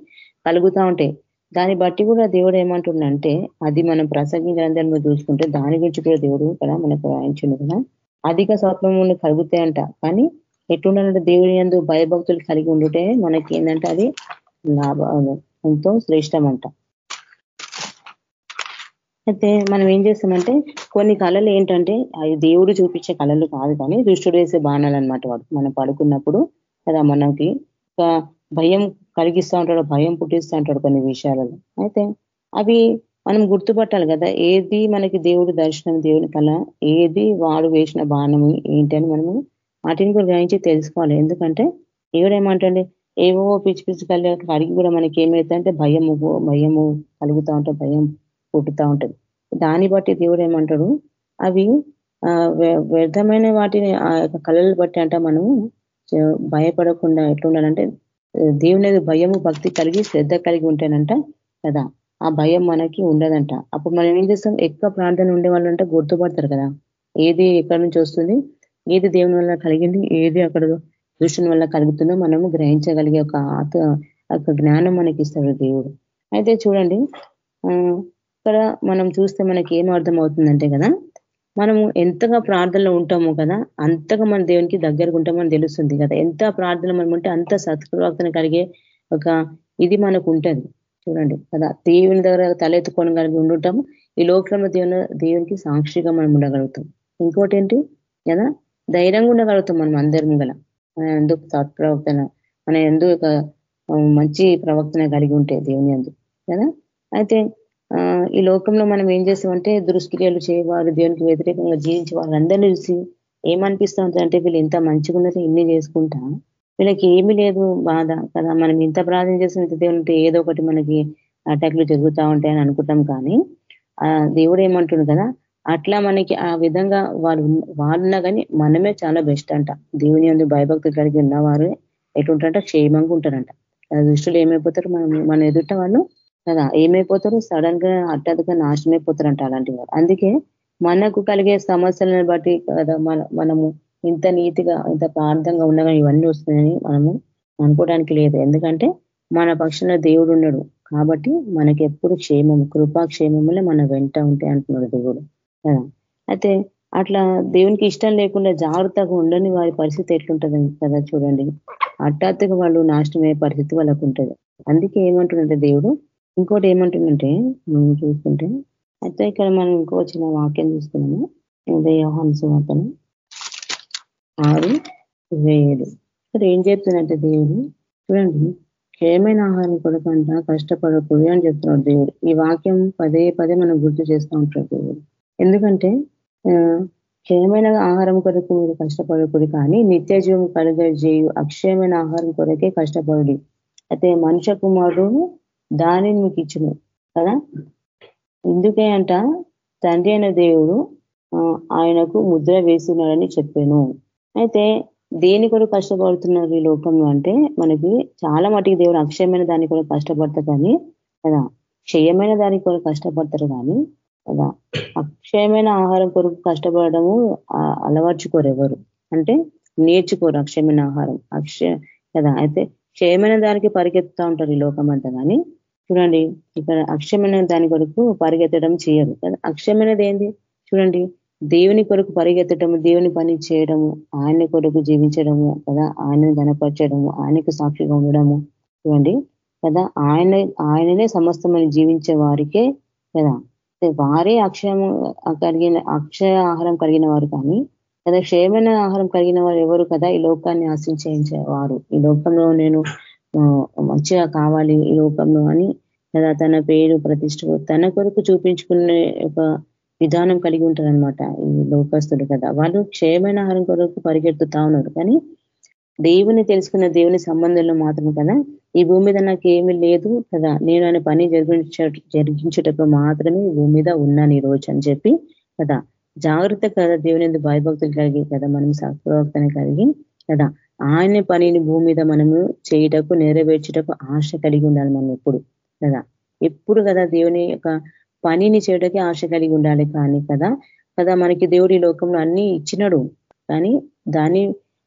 S3: కలుగుతూ ఉంటాయి. దాన్ని బట్టి కూడా దేవుడు ఏమంటుండంటే అది మనం ప్రసంగించడం చూసుకుంటే దాని గురించి కూడా దేవుడు కదా మనకు రాయించిండు కదా. అధిక స్వప్నములు కలుగుతాయంట. కానీ ఎట్లుండాలంటే దేవుడి ఎందు భయభక్తులు కలిగి ఉండుటే మనకి ఏంటంటే అది లాభ ఎంతో శ్రేష్టం అంట. అయితే మనం ఏం చేస్తామంటే కొన్ని కళలు ఏంటంటే అవి దేవుడు చూపించే కళలు కాదు కానీ దుష్టుడు వేసే బాణాలు అనమాట వాడు. మనం పడుకున్నప్పుడు కదా మనకి భయం కలిగిస్తూ ఉంటాడు భయం పుట్టిస్తూ ఉంటాడు కొన్ని విషయాలలో. అయితే అవి మనం గుర్తుపట్టాలి కదా ఏది మనకి దేవుడు దర్శనం దేవుని కళ ఏది వాడు వేసిన బాణము ఏంటి అని మనము వాటిని కూడా గ్రహించి తెలుసుకోవాలి. ఎందుకంటే దేవుడు ఏవో పిచ్చి పిచ్చి కళ్ళ అడిగి కూడా మనకి ఏమవుతాయంటే భయము భయము కలుగుతూ ఉంటాం భయం పుట్టుతూ ఉంటుంది. దాన్ని బట్టి దేవుడు ఏమంటాడు? అవి వ్యర్థమైన వాటిని ఆ యొక్క కళలు బట్టి అంట మనము భయపడకుండా ఎట్లుండాలంటే దేవుని భయము భక్తి కలిగి శ్రద్ధ కలిగి ఉంటానంట కదా ఆ భయం మనకి ఉండదంట. అప్పుడు మనం ఏం చేస్తాం? ఎక్కువ ప్రాంతం ఉండే వాళ్ళంటే గుర్తుపడతారు కదా. ఏది ఎక్కడి నుంచి వస్తుంది? ఏది దేవుని వల్ల కలిగింది? ఏది అక్కడ దృష్టిని వల్ల కలుగుతుందో మనము గ్రహించగలిగే ఒక ఆత ఒక జ్ఞానం మనకి ఇస్తాడు దేవుడు. అయితే చూడండి ఇక్కడ మనం చూస్తే మనకి ఏం అర్థం అవుతుందంటే కదా మనము ఎంతగా ప్రార్థనలో ఉంటామో కదా అంతగా మన దేవునికి దగ్గరకు ఉంటామని తెలుస్తుంది కదా. ఎంత ప్రార్థన మనం ఉంటే అంత సత్ప్రవర్తన కలిగే ఒక ఇది మనకు ఉంటుంది. చూడండి కదా. దేవుని దగ్గర తలెత్తుకొని కలిగి ఉండుంటాము. ఈ లోకంలో దేవుని దేవునికి సాక్షిగా మనం ఉండగలుగుతాం. ఇంకోటి ఏంటి? కదా ధైర్యంగా ఉండగలుగుతాం మనం అందరం గల మన ఎందుకు సత్ప్రవర్తన మన ఎందుకు మంచి ప్రవర్తన కలిగి ఉంటే దేవుని అందు కదా అయితే ఈ లోకంలో మనం ఏం చేస్తామంటే దుష్క్రియలు చేయవారు దేవునికి వ్యతిరేకంగా జీవించే వాళ్ళందరినీ చూసి ఏమనిపిస్తూ ఉంటుందంటే వీళ్ళు ఎంత మంచిగా ఉన్నదో ఇన్ని చేసుకుంటా? వీళ్ళకి ఏమీ లేదు బాధ కదా? మనం ఇంత ప్రార్థన చేసిన దేవుని ఏదో ఒకటి మనకి అటాక్లు జరుగుతూ ఉంటాయని అనుకుంటాం కానీ ఆ దేవుడు ఏమంటుండు కదా అట్లా మనకి ఆ విధంగా వాళ్ళు వాళ్ళున్నా కానీ మనమే చాలా బెస్ట్ అంట. దేవుని అందు భయభక్తి కలిగి ఉన్నవారు ఎటుంటారంట క్షేమంగా ఉంటారంట. దృష్టిలో ఏమైపోతారు? మనం మన ఎదుట వాళ్ళు కదా ఏమైపోతారు? సడన్గా హఠాత్తుగా నాశనం అలాంటి వారు. అందుకే మనకు కలిగే సమస్యలను బట్టి కదా మన మనము ఇంత నీతిగా ఇంత ప్రార్థంగా ఉండగా ఇవన్నీ వస్తున్నాయని మనము అనుకోవడానికి లేదు. ఎందుకంటే మన పక్షంలో దేవుడు ఉన్నాడు. కాబట్టి మనకి ఎప్పుడు క్షేమం కృపాక్షేమములే మన వెంట ఉంటాయి అంటున్నాడు దేవుడు. కదా అయితే అట్లా దేవునికి ఇష్టం లేకుండా జాగ్రత్తగా ఉండని వారి పరిస్థితి ఎట్లుంటుంది కదా చూడండి. హఠాత్తుగా వాళ్ళు నాశనమయ్యే పరిస్థితి వాళ్ళకు ఉంటుంది. అందుకే ఏమంటుందంటే దేవుడు ఇంకోటి ఏమంటుందంటే మనం చూసుకుంటే అయితే ఇక్కడ మనం ఇంకో చిన్న వాక్యం చూస్తున్నాము. యోహాన్ సువార్తను. ఆరు ఇరవై ఏడు. ఇక్కడ ఏం చెప్తున్నట్టే దేవుడు? చూడండి. క్షయమైన ఆహారం కొడకంట కష్టపడకూడదు అని చెప్తున్నాడు దేవుడు. ఈ వాక్యం పదే పదే మనం గుర్తు చేస్తూ ఉంటాడు దేవుడు. ఎందుకంటే క్షయమైన ఆహారం కొరకు మీరు కష్టపడకూడదు కానీ నిత్య జీవం కలుగజేయు అక్షయమైన ఆహారం కొరకే కష్టపడి అయితే మనుష్య కుమారుడు దానిని మీకు ఇచ్చును కదా? ఎందుకే అంట? తండ్రి అయిన దేవుడు ఆయనకు ముద్ర వేస్తున్నాడని చెప్పాను. అయితే దేని కూడా కష్టపడుతున్నారు ఈ లోకంలో అంటే మనకి చాలా మటుకు దేవుడు అక్షయమైన దాన్ని కూడా కష్టపడతారు కానీ కదా? క్షయమైన దానికి కూడా కష్టపడతారు కానీ కదా? అక్షయమైన ఆహారం కొరకు కష్టపడము అలవర్చుకోరు ఎవరు? అంటే నేర్చుకోరు అక్షయమైన ఆహారం. అక్షయ కదా? అయితే క్షయమైన దానికి పరిగెత్తుతూ ఉంటారు ఈ లోకం అంతా కానీ చూడండి ఇక్కడ అక్షయమైన దాని కొరకు పరిగెత్తడం చేయరు కదా అక్షయమైనది ఏంది? చూడండి దేవుని కొరకు పరిగెత్తడము దేవుని పని చేయడము ఆయన కొరకు జీవించడము కదా ఆయనను గనపరచడము ఆయనకు సాక్షిగా ఉండడము చూడండి కదా ఆయన ఆయననే సమస్తమని జీవించే వారికే కదా వారే అక్షయము కలిగిన అక్షయ ఆహారం కలిగిన వారు కానీ కదా క్షయమైన ఆహారం కలిగిన వారు ఎవరు కదా ఈ లోకాన్ని ఆశించేవారు ఈ లోకంలో నేను మంచిగా కావాలి ఈ లోకంలో అని లేదా తన పేరు ప్రతిష్ట తన కొరకు చూపించుకునే ఒక విధానం కలిగి ఉంటారనమాట ఈ లోకస్తుడు కదా. వాళ్ళు క్షయమైన ఆహారం కొరకు పరిగెత్తుతా ఉన్నారు. కానీ దేవుని తెలుసుకున్న దేవుని సంబంధంలో మాత్రం కదా. ఈ భూమి మీద నాకు ఏమీ లేదు కదా. నేను ఆయన పని జరిగించ జరిగించుటకు మాత్రమే ఈ భూమి మీద ఉన్నాను ఈ రోజు అని చెప్పి కదా. జాగ్రత్త కదా దేవుని ఎందుకు భయభక్తులు కలిగి కదా మనం సత్ప్రవక్తని కలిగి కదా. ఆయన పనిని భూమి మీద మనము చేయటకు నెరవేర్చుటకు ఆశ కలిగి ఉండాలి మనం ఎప్పుడు. కదా. ఎప్పుడు కదా దేవుని యొక్క పనిని చేయడానికి ఆశ కలిగి ఉండాలి కానీ కదా కదా మనకి దేవుడు ఈ లోకంలో అన్ని ఇచ్చినాడు. కానీ దాన్ని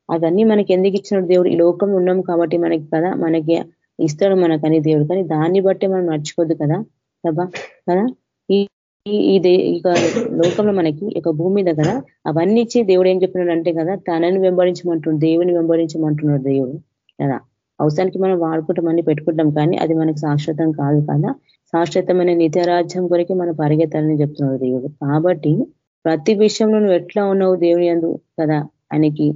S3: అవన్నీ మనకి ఎందుకు ఇచ్చినాడు దేవుడు? ఈ లోకంలో ఉన్నాం కాబట్టి మనకి కదా మనకి ఇస్తాడు మనకని దేవుడు. కానీ దాన్ని బట్టి మనం నడుచుకోద్దు కదా కదా కదా? ఈ ఇది ఇక లోకంలో మనకి ఇక భూమి మీద కదా అవన్నీ ఇచ్చి దేవుడు ఏం చెప్పినాడు అంటే కదా తనని వెంబడించమంటున్నాడు దేవుని వెంబడించమంటున్నాడు దేవుడు కదా? అవసరానికి మనం వాడుకుంటామని పెట్టుకుంటాం కానీ అది మనకి శాశ్వతం కాదు కదా. శాశ్వతమైన నిత్యరాజ్యం కొరికి మనం పరిగెత్తాలని చెప్తున్నాడు దేవుడు. కాబట్టి ప్రతి విషయంలో నువ్వు ఎట్లా ఉన్నావు దేవుని అందు కదా? ఆయనకి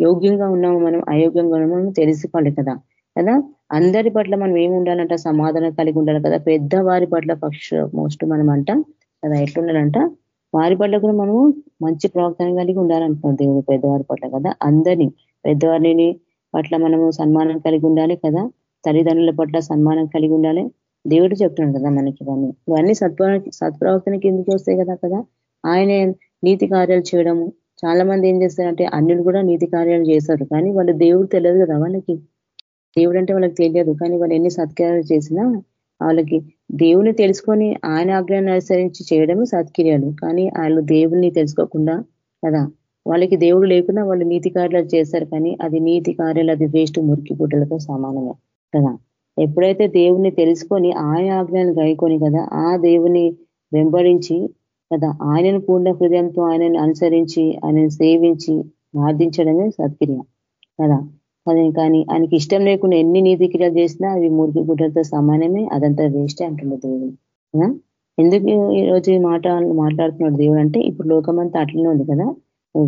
S3: యోగ్యంగా ఉన్నాము మనం అయోగ్యంగా ఉన్నాము మనం తెలుసుకోవాలి కదా. కదా? అందరి పట్ల మనం ఏమి ఉండాలంట? సమాధానం కలిగి ఉండాలి కదా? పెద్దవారి పట్ల పక్ష మోస్ట్ మనం అంట కదా ఎట్లుండాలంట? వారి పట్ల కూడా మనము మంచి ప్రవర్తన కలిగి ఉండాలంటున్నాం దేవుడు పెద్దవారి పట్ల కదా. అందరినీ పెద్దవారిని పట్ల మనము సన్మానం కలిగి ఉండాలి కదా? తల్లిదండ్రుల పట్ల సన్మానం కలిగి ఉండాలి. దేవుడు చెప్తున్నాడు కదా మనకి ఇవన్నీ. ఇవన్నీ సత్ప్ర సత్ప్రవర్తనకి ఎందుకు వస్తాయి కదా కదా? ఆయన నీతి కార్యాలు చేయడము. చాలా మంది ఏం చేస్తారంటే అన్యులు కూడా నీతి కార్యాలు చేస్తారు. కానీ వాళ్ళు దేవుడు తెలియదు కదా వాళ్ళకి. దేవుడు అంటే వాళ్ళకి తెలియదు. కానీ వాళ్ళు ఎన్ని సత్కార్యాలు చేసినా వాళ్ళకి దేవుని తెలుసుకొని ఆయన ఆజ్ఞాన్ని అనుసరించి చేయడమే సత్క్రియలు. కానీ వాళ్ళు దేవుణ్ణి తెలుసుకోకుండా కదా? వాళ్ళకి దేవుడు లేకుండా వాళ్ళు నీతి కార్యాలు చేస్తారు కానీ అది నీతి కార్యాలు అది వేస్ట్ మురికి పుట్టలతో సమానమే కదా. ఎప్పుడైతే దేవుణ్ణి తెలుసుకొని ఆయన ఆజ్ఞాన్ని గాయకొని కదా ఆ దేవుని వెంబడించి కదా ఆయనను పూర్ణ హృదయంతో ఆయనను అనుసరించి ఆయనను సేవించి ప్రార్థించడమే సత్క్రియ కదా. అదే కానీ ఆయనకి ఇష్టం లేకుండా ఎన్ని నీతి క్రియలు చేసినా అవి మురికి గుడ్డలతో సమానమే అదంతా వేస్టే అంటుండే దేవుడు ఎందుకు ఈరోజు ఈ మాట మాట్లాడుతున్నాడు దేవుడు అంటే ఇప్పుడు లోకమంతా అట్లనే ఉంది కదా.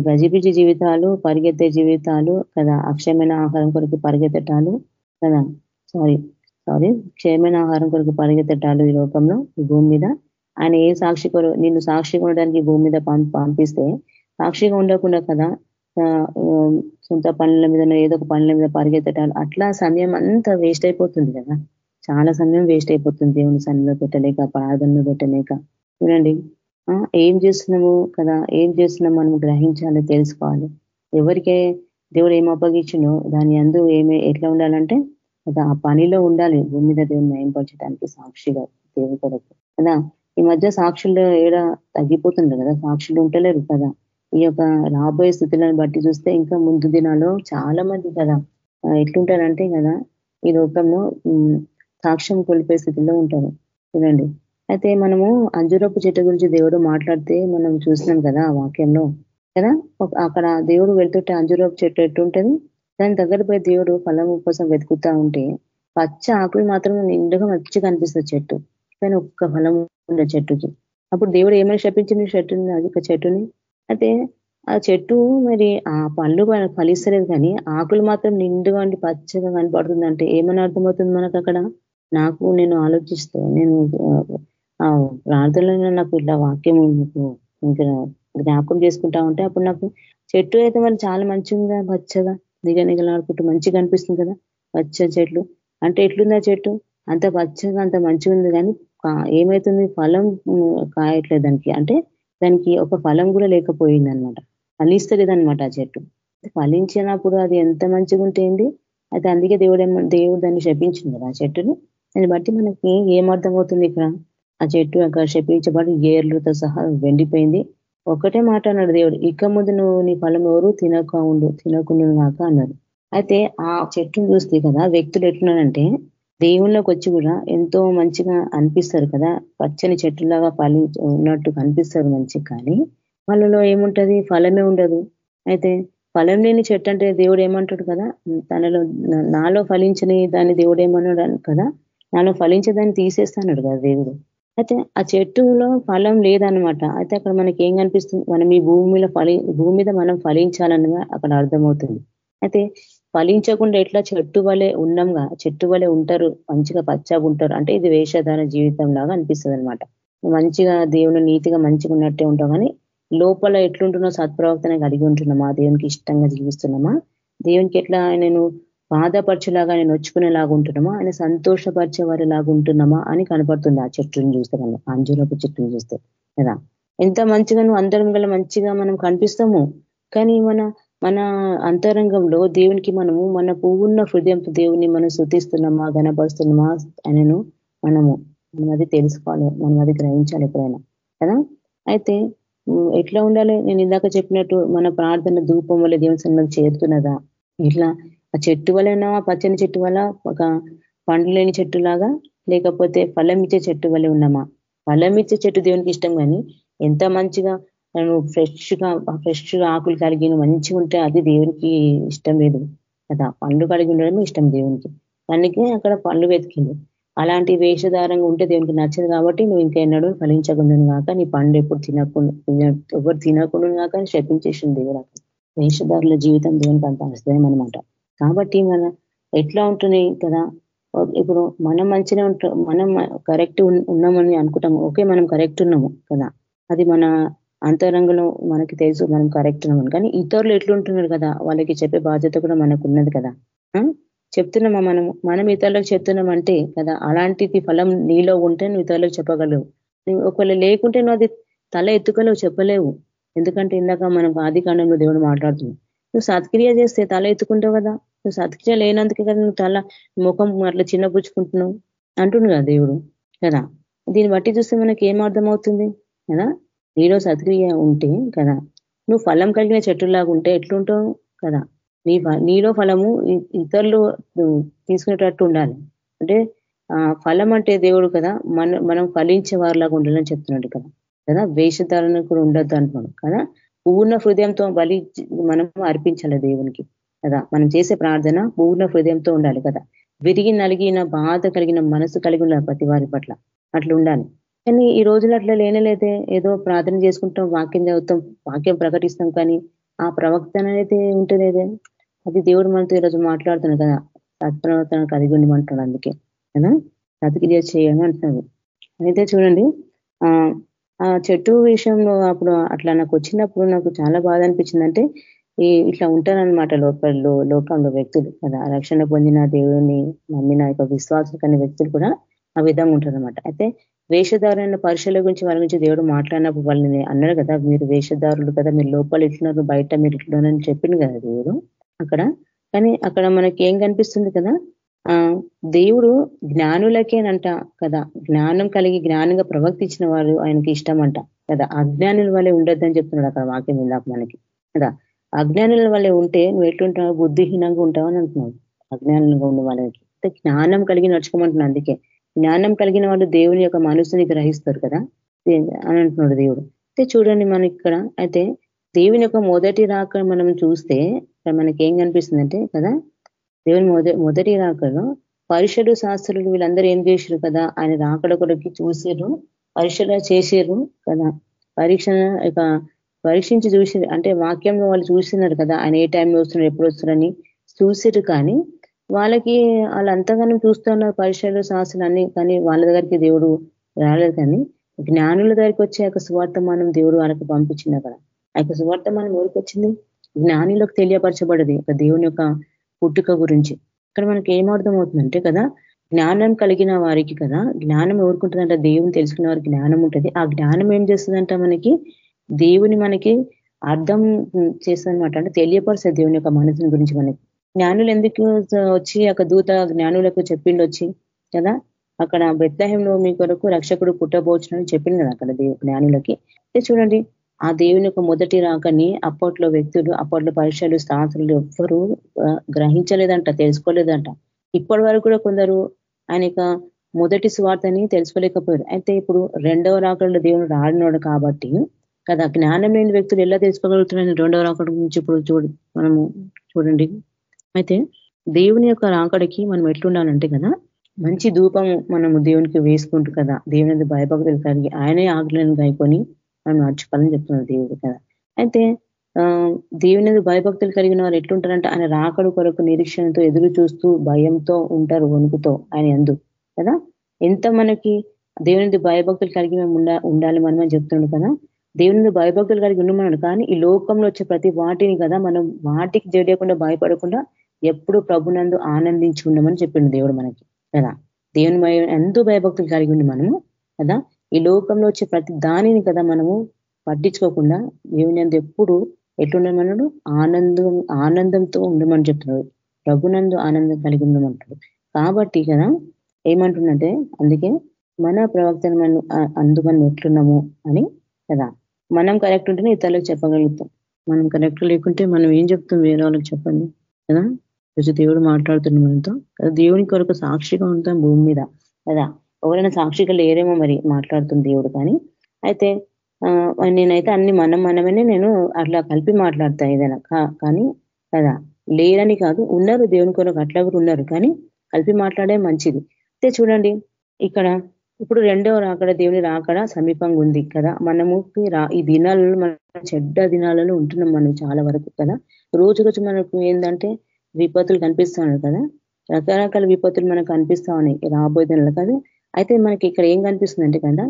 S3: గజిబిజి జీవితాలు పరిగెత్తే జీవితాలు కదా. అక్షయమైన ఆహారం కొరకు పరిగెత్తటాలు కదా. సారీ సారీ క్షయమైన ఆహారం కొరకు పరిగెత్తటాలు ఈ లోకంలో భూమి మీద. ఆయన ఏ సాక్షి కొరకు నిన్ను సాక్షిగా ఉండడానికి భూమి మీద పంపిస్తే సాక్షిగా ఉండకుండా కదా సొంత పనుల మీద ఏదో ఒక పనుల మీద పరిగెత్తటాలు. అట్లా సమయం అంతా వేస్ట్ అయిపోతుంది కదా. చాలా సమయం వేస్ట్ అయిపోతుంది దేవుని సన్నిలో పెట్టలేక ప్రార్థనలో పెట్టలేక. చూడండి ఏం చేస్తున్నాము కదా? ఏం చేస్తున్నాం మనం గ్రహించాలి తెలుసుకోవాలి. ఎవరికే దేవుడు ఏం అప్పగించినో దాని అందు ఏమి ఎట్లా ఉండాలంటే కదా ఆ పనిలో ఉండాలి. భూమి మీద దేవుని నయంపరచడానికి సాక్షిగా దేవుడు కొరకు. కదా? ఈ మధ్య సాక్షులు ఏడ తగ్గిపోతుంది కదా? సాక్షులు ఉంటలేరు కదా? ఈ యొక్క రాబోయే స్థితులను బట్టి చూస్తే ఇంకా ముందు దినాల్లో చాలా మంది కదా ఎట్లుంటారంటే కదా ఈ లోకంలో సాక్ష్యం కోల్పోయే స్థితిలో ఉంటారు. చూడండి. అయితే మనము అంజురపు చెట్టు గురించి దేవుడు మాట్లాడితే మనం చూసినాం కదా ఆ వాక్యంలో. కదా? అక్కడ దేవుడు వెళ్తుంటే అంజురపు చెట్టు ఎట్టుంటది దాని దగ్గర పోయి దేవుడు ఫలం కోసం వెతుకుతా ఉంటే పచ్చ ఆకులు మాత్రం నిండుగా మంచిగా కనిపిస్తుంది చెట్టు. కానీ ఒక్క ఫలం ఉండే చెట్టుకి. అప్పుడు దేవుడు ఏమైనా శపించింది చెట్టుని? అది ఒక చెట్టుని. అయితే ఆ చెట్టు మరి ఆ పళ్ళు ఫలిస్తలేదు కానీ ఆకులు మాత్రం నిండుగా ఉండి పచ్చగా కనపడుతుందంటే ఏమని అర్థమవుతుంది మనకు అక్కడ? నాకు నేను ఆలోచిస్తూ నేను ప్రార్థనలో నాకు ఇట్లా వాక్యం ఇంకా జ్ఞాపకం చేసుకుంటా ఉంటే అప్పుడు నాకు చెట్టు అయితే మరి చాలా మంచిగా పచ్చగా నిగ నిగలాడుకుంటూ మంచిగా అనిపిస్తుంది కదా? పచ్చ చెట్లు. అంటే ఎట్లుందా చెట్టు? అంత పచ్చగా అంత మంచిగా ఉంది కానీ ఏమవుతుంది ఫలం కాయట్లేదు దానికి. అంటే దానికి ఒక ఫలం కూడా లేకపోయింది అనమాట ఫలిస్తలేదనమాట ఆ చెట్టు. ఫలించినప్పుడు అది ఎంత మంచిగా ఉంటేంది అయితే అందుకే దేవుడు దేవుడు దాన్ని శపించింది కదా ఆ చెట్టుని. దాన్ని బట్టి మనకి ఏమర్థమవుతుంది ఇక్కడ? ఆ చెట్టు అక్కడ శపించబడి ఏర్లతో సహా వెండిపోయింది. ఒకటే మాట అన్నాడు దేవుడు ఇక ముందు నువ్వు నీ ఫలం ఎవరు తినక ఉండు తినకుండా కాక అన్నాడు. అయితే ఆ చెట్టును చూస్తే కదా వ్యక్తులు ఎట్లున్నారంటే దేవుళ్ళకి వచ్చి కూడా ఎంతో మంచిగా అనిపిస్తారు కదా పచ్చని చెట్టులాగా ఫలి ఉన్నట్టు కనిపిస్తారు మంచిగా కానీ వాళ్ళలో ఏముంటది? ఫలమే ఉండదు. అయితే ఫలం లేని చెట్టు అంటే దేవుడు ఏమంటాడు కదా తనలో నాలో ఫలించని దాన్ని దేవుడు ఏమన్నాడు కదా నాలో ఫలించేదాన్ని తీసేస్తాడు కదా దేవుడు. అయితే ఆ చెట్టులో ఫలం లేదనమాట అయితే అక్కడ మనకి ఏం కనిపిస్తుంది? మనం ఈ భూమిలో ఫలి భూమి మీద మనం ఫలించాలనగా అక్కడ అర్థమవుతుంది. అయితే ఫలించకుండా ఎట్లా చెట్టు వలె ఉన్నాంగా చెట్టు వలె ఉంటారు మంచిగా పచ్చగా ఉంటారు. అంటే ఇది వేషధార జీవితం లాగా అనిపిస్తుంది అనమాట మంచిగా దేవుని నీతిగా మంచిగా ఉన్నట్టే ఉంటాం కానీ లోపల ఎట్లుంటున్నా సత్ప్రవర్తన కలిగి ఉంటున్నామా? దేవునికి ఇష్టంగా జీవిస్తున్నామా? దేవునికి ఎట్లా నేను బాధపరచేలాగా నేను నొచ్చుకునేలాగా ఉంటున్నామా? ఆయన సంతోషపరిచే వారిలాగా ఉంటున్నామా? అని కనపడుతుంది ఆ చెట్టుని చూస్తే మనం అంజురపు చెట్టుని చూస్తే కదా? ఎంత మంచిగా నువ్వు అందరం గల మంచిగా మనం కనిపిస్తాము. కానీ మన మన అంతరంగంలో దేవునికి మనము మన పువ్వున్న హృదయంతో దేవుని మనం శృతిస్తున్నామా గనపరుస్తున్నామా ఆయనను మనము. మనం అది తెలుసుకోవాలి మనం అది గ్రహించాలి ఎప్పుడైనా కదా? అయితే ఎట్లా ఉండాలి? నేను ఇందాక చెప్పినట్టు మన ప్రార్థన ధూపం వల్ల దేవుని సన్నిధికి చేరుతున్నదా? ఇట్లా ఆ చెట్టు వలన పచ్చని చెట్టు వల్ల ఒక పండ్లు లేని చెట్టు లాగా లేకపోతే ఫలం ఇచ్చే చెట్టు వల్ల ఉన్నామా? ఫలం ఇచ్చే చెట్టు దేవునికి ఇష్టం కానీ ఎంత మంచిగా నువ్వు ఫ్రెష్గా ఫ్రెష్గా ఆకులు కలిగి మంచిగా ఉంటే అది దేవునికి ఇష్టం లేదు. కదా? పండ్లు కలిగి ఉండడమే ఇష్టం దేవునికి. అందుకే అక్కడ పండ్లు వెతికింది అలాంటి వేషధారంగా ఉంటే దేవునికి నచ్చదు కాబట్టి నువ్వు ఇంకా ఎన్నడూ ఫలించకుండా కాక నీ పండు ఎప్పుడు తినకుండా ఎవరు తినకుండా కాక శపించేసింది దేవుడు వేషధారుల జీవితం దేవునికి అంత అసహ్యం అనమాట కాబట్టి మన ఎట్లా ఉంటున్నాయి కదా? ఇప్పుడు మనం మంచిగా ఉంటాం మనం కరెక్ట్ ఉన్నామని అనుకుంటాము. ఓకే మనం కరెక్ట్ ఉన్నాము కదా? అది మన అంతరంగంలో మనకి తెలుసు మనం కరెక్ట్ ఉన్నామని కానీ ఇతరులు ఎట్లుంటున్నారు కదా? వాళ్ళకి చెప్పే బాధ్యత కూడా మనకు ఉన్నది కదా? చెప్తున్నామా మనం? మనం ఇతరులకు చెప్తున్నామంటే కదా అలాంటిది ఫలం నీలో ఉంటే నువ్వు ఇతరులకు చెప్పగలవు. ఒకవేళ లేకుంటే నువ్వు అది తల ఎత్తుకోలేవు చెప్పలేవు. ఎందుకంటే ఇందాక మనం ఆది కాండంలో దేవుడు మాట్లాడుతున్నావు నువ్వు సత్క్రియ చేస్తే తల ఎత్తుకుంటావు కదా? నువ్వు సత్క్రియ లేనందుకే కదా నువ్వు తల ముఖం అట్లా చిన్నపుచ్చుకుంటున్నావు అంటుండు కదా దేవుడు కదా? దీన్ని బట్టి చూస్తే మనకి ఏం అర్థమవుతుంది? కదా? నీలో సత్క్రియ ఉంటే కదా? నువ్వు ఫలం కలిగిన చెట్టులాగా ఉంటే ఎట్లుంటావు? కదా? నీ నీలో ఫలము ఇతరులు తీసుకునేటట్టు ఉండాలి. అంటే ఫలం అంటే దేవుడు కదా మన మనం ఫలించే వారిలాగా ఉండాలని చెప్తున్నాడు కదా? కదా? వేషధారణ కూడా ఉండొద్దు అంటున్నాడు కదా? పూర్ణ హృదయంతో బలి మనం అర్పించాలి దేవునికి. కదా? మనం చేసే ప్రార్థన పూర్ణ హృదయంతో ఉండాలి కదా? విరిగి నలిగిన బాధ కలిగిన మనసు కలిగి ఉండాలి ప్రతి వారి పట్ల. అట్లా ఉండాలి. కానీ ఈ రోజులు అట్లా లేనలేదే. ఏదో ప్రార్థన చేసుకుంటాం వాక్యం చదువుతాం వాక్యం ప్రకటిస్తాం కానీ ఆ ప్రవక్తన అయితే ఉంటుందేదే అది దేవుడు మనతో ఈరోజు మాట్లాడుతున్నాడు కదా? సత్ప్రవర్తన కలిగి ఉండమంటాడు అందుకే. కదా? సతిక్రియ చేయని అంటున్నాడు. అయితే చూడండి ఆ చెట్టు విషయంలో అప్పుడు అట్లా నాకు వచ్చినప్పుడు నాకు చాలా బాధ అనిపించిందంటే ఈ ఇట్లా ఉంటారనమాట లోపల లోకంలో వ్యక్తులు కదా. రక్షణ పొందిన దేవుని నమ్మిన యొక్క విశ్వాసం కానీ వ్యక్తులు కూడా ఆ విధంగా ఉంటారనమాట అయితే వేషధారులైన పరీక్షల గురించి వాళ్ళ గురించి దేవుడు మాట్లాడినప్పుడు వాళ్ళని అన్నారు కదా మీరు వేషధారులు కదా మీరు లోపల ఇట్లున్నారు బయట మీరు ఇట్లున్నారని చెప్పింది కదా దేవుడు అక్కడ. కానీ అక్కడ మనకి ఏం కనిపిస్తుంది కదా ఆ దేవుడు జ్ఞానులకేనంట కదా జ్ఞానం కలిగి జ్ఞానంగా ప్రవర్తించిన వారు ఆయనకి ఇష్టం అంట కదా. అజ్ఞానుల వల్లే ఉండొద్దని చెప్తున్నాడు అక్కడ వాక్యం ఇందాక మనకి కదా. అజ్ఞానుల వల్లే ఉంటే నువ్వు ఎట్లుంటావు బుద్ధిహీనంగా ఉంటావు అని అంటున్నావు అజ్ఞానంగా ఉన్న వాళ్ళకి జ్ఞానం కలిగి నడుచుకోమంటున్నా అందుకే. జ్ఞానం కలిగిన వాళ్ళు దేవుని యొక్క మనసుని గ్రహిస్తారు కదా? అని అంటున్నాడు దేవుడు. అయితే చూడండి మనకి ఇక్కడ. అయితే దేవుని యొక్క మొదటి రాక మనం చూస్తే మనకి ఏం కనిపిస్తుందంటే కదా? దేవుని మొదటి రాకలో పరీక్షలు శాస్త్రులు వీళ్ళందరూ ఏం చేశారు కదా? ఆయన రాకడ కొరకి చూసారు పరీక్షలు చేసారు కదా? పరీక్ష యొక్క పరీక్షించి చూసి అంటే వాక్యంలో వాళ్ళు చూస్తున్నారు కదా ఆయన ఏ టైంలో వస్తున్నారు ఎప్పుడు వస్తున్నారని చూసారు కానీ వాళ్ళకి వాళ్ళు అంతగానో చూస్తున్నారు పరీక్షలు శాస్త్రాలు అన్ని కానీ వాళ్ళ దగ్గరికి దేవుడు రాలేదు కానీ జ్ఞానుల దగ్గరికి వచ్చే యొక్క సువార్థమానం దేవుడు వాళ్ళకి పంపించింది అక్కడ. ఆ యొక్క సువార్థమానం ఎవరికి వచ్చింది? జ్ఞానులకు తెలియపరచబడది ఒక దేవుని యొక్క పుట్టుక గురించి. ఇక్కడ మనకి ఏమర్థం అవుతుందంటే కదా జ్ఞానం కలిగిన వారికి కదా జ్ఞానం ఎవరుకుంటుందంట దేవుని తెలుసుకున్న వారికి జ్ఞానం ఉంటుంది. ఆ జ్ఞానం ఏం చేస్తుందంట మనకి? దేవుని మనకి అర్థం చేస్తుందనమాట అంటే తెలియపరుస్తుంది దేవుని యొక్క మనసుని గురించి మనకి. జ్ఞానులు ఎందుకు వచ్చి అక్కడ దూత జ్ఞానులకు చెప్పిండు వచ్చి కదా? అక్కడ బెత్లహంలో మీ కొరకు రక్షకుడు పుట్టబోచునని చెప్పింది కదా అక్కడ జ్ఞానులకి. చూడండి ఆ దేవుని యొక్క మొదటి రాకని అప్పట్లో వ్యక్తులు అప్పట్లో పరీక్షలు స్థాతులు ఎవ్వరూ గ్రహించలేదంట తెలుసుకోలేదంట. ఇప్పటి వరకు కూడా కొందరు ఆయన మొదటి స్వార్థని తెలుసుకోలేకపోయారు. అయితే ఇప్పుడు రెండవ రాకల్లో దేవుడు రాడినాడు కాబట్టి కదా జ్ఞానం లేని వ్యక్తులు ఎలా తెలుసుకోగలుగుతున్నారని రెండవ రాకడ గురించి ఇప్పుడు చూడు మనము చూడండి. అయితే దేవుని యొక్క రాకడికి మనం ఎట్లుండాలంటే కదా మంచి ధూపము మనము దేవునికి వేసుకుంటూ కదా దేవుని భయభక్తులు కలిగి ఆయనే ఆజ్ఞలను గాయకొని మనం నడుచుకోవాలని చెప్తున్నారు దేవుడు కదా. అయితే దేవుని భయభక్తులు కలిగిన వారు ఎట్లుంటారంటే? ఆయన రాకడు కొరకు నిరీక్షణతో ఎదురు చూస్తూ భయంతో ఉంటారు వణుకుతో ఆయన ఎందు కదా. ఎంత మనకి దేవునిది భయభక్తులు కలిగి మేము ఉండాలి మనమని చెప్తున్నాడు కదా. దేవుని భయభక్తులు కలిగి ఉండమన్నాడు. కానీ ఈ లోకంలో వచ్చే ప్రతి వాటిని కదా మనం వాటికి జడియకుండా భయపడకుండా ఎప్పుడు ప్రభునందు ఆనందించి ఉండమని చెప్పిండు దేవుడు మనకి కదా? దేవుని భయం ఎంతో భయభక్తులు కలిగి ఉండి మనము కదా? ఈ లోకంలో వచ్చే ప్రతి దానిని కదా మనము పట్టించుకోకుండా దేవుని అందు ఎప్పుడు ఎట్లుండమన్నాడు? ఆనందం ఆనందంతో ఉండమని చెప్తున్నాడు. ప్రభునందు ఆనందం కలిగి ఉండమంటాడు. కాబట్టి కదా ఏమంటుందంటే అందుకే మన ప్రవక్తను మనం అందు మనం ఎట్లున్నాము అని కదా? మనం కరెక్ట్ ఉంటేనే ఇతరులకు చెప్పగలుగుతాం. మనం కరెక్ట్ లేకుంటే మనం ఏం చెప్తాం వేరే వాళ్ళకి చెప్పండి. కదా? రోజు దేవుడు మాట్లాడుతున్నాం మనతో. కదా? దేవుని కొరకు సాక్షిగా ఉంటాం భూమి మీద. కదా? ఎవరైనా సాక్షిగా లేరేమో మరి మాట్లాడుతుంది దేవుడు కానీ. అయితే నేనైతే అన్ని మనం మనమనే నేను అట్లా కలిపి మాట్లాడతా ఏదైనా. కానీ కదా? లేరని కాదు ఉన్నారు దేవుని కొరకు అట్లా కూడా ఉన్నారు. కానీ కలిపి మాట్లాడే మంచిది. అయితే చూడండి ఇక్కడ ఇప్పుడు రెండవ రాకడ దేవుని రాకడ సమీపంగా ఉంది కదా. మనము ఈ దినాలలో మనం చెడ్డ దినాలలో ఉంటున్నాం మనం చాలా వరకు కదా. రోజు రోజు మనకు ఏంటంటే విపత్తులు కనిపిస్తున్నాయి కదా. రకరకాల విపత్తులు మనకు కనిపిస్తా ఉన్నాయి రాబోయే దినాలు కదా. అయితే మనకి ఇక్కడ ఏం కనిపిస్తుందంటే కదా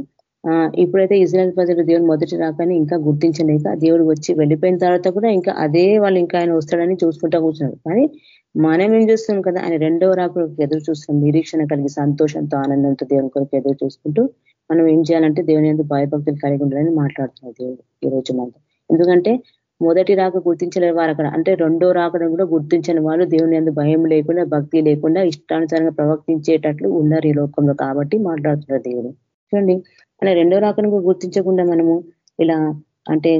S3: ఇప్పుడైతే ఇజ్రాయల్ ప్రజలు దేవుడు మొదటి రాకని ఇంకా గుర్తించలేక దేవుడు వచ్చి వెళ్ళిపోయిన తర్వాత కూడా ఇంకా అదే వాళ్ళు ఇంకా ఆయన వస్తాడని చూసుకుంటా కూర్చున్నారు. కానీ మనం ఏం చూస్తున్నాం కదా ఆయన రెండవ రాకు ఎదురు చూస్తున్నాం నిరీక్షణ కలిగి సంతోషంతో ఆనందంతో దేవుని కొరకు ఎదురు చూసుకుంటూ మనం ఏం చేయాలంటే దేవుని ఎందుకు భయభక్తులు కలిగి ఉండాలని మాట్లాడుతున్నారు దేవుడు ఈ రోజు మనతో. ఎందుకంటే మొదటి రాక గుర్తించలేని వారు అక్కడ అంటే రెండో రాకడం కూడా గుర్తించని వాళ్ళు దేవుని ఎందుకు భయం లేకుండా భక్తి లేకుండా ఇష్టానుసారంగా ప్రవర్తించేటట్లు ఉన్నారు ఈ లోకంలో కాబట్టి మాట్లాడుతున్నారు దేవుడు. చూడండి అలా రెండో రాకను గుర్తించకుండా మనము ఇలా అంటే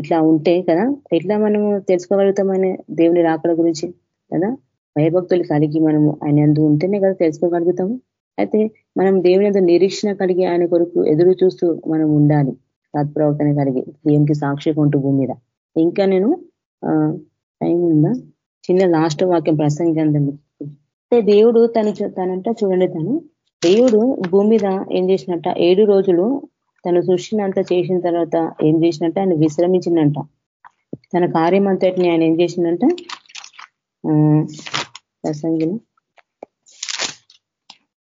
S3: ఇట్లా ఉంటే కదా ఎట్లా మనము తెలుసుకోగలుగుతామనే దేవుని రాకల గురించి? కదా? భయభక్తులు కలిగి మనము ఆయన ఎందు ఉంటేనే కదా తెలుసుకోగలుగుతాము. అయితే మనం దేవుని ఎందు నిరీక్షణ కలిగి ఆయన కొరకు ఎదురు చూస్తూ మనం ఉండాలి. సత్ప్రవర్తన కలిగి దేవునికి సాక్షి కొంటూ భూమి మీద. ఇంకా నేను టైం ఉందా? చిన్న లాస్ట్ వాక్యం ప్రసంగండి అయితే దేవుడు తను తనంట చూడండి తను. దేవుడు భూమి మీద ఏం చేసినట్ట? ఏడు రోజులు తను సృష్టిని అంతా చేసిన తర్వాత ఏం చేసినట్ట? ఆయన విశ్రమించిందంట తన కార్యం అంతటిని ఆయన ఏం చేసిందంట ప్రసంగిన.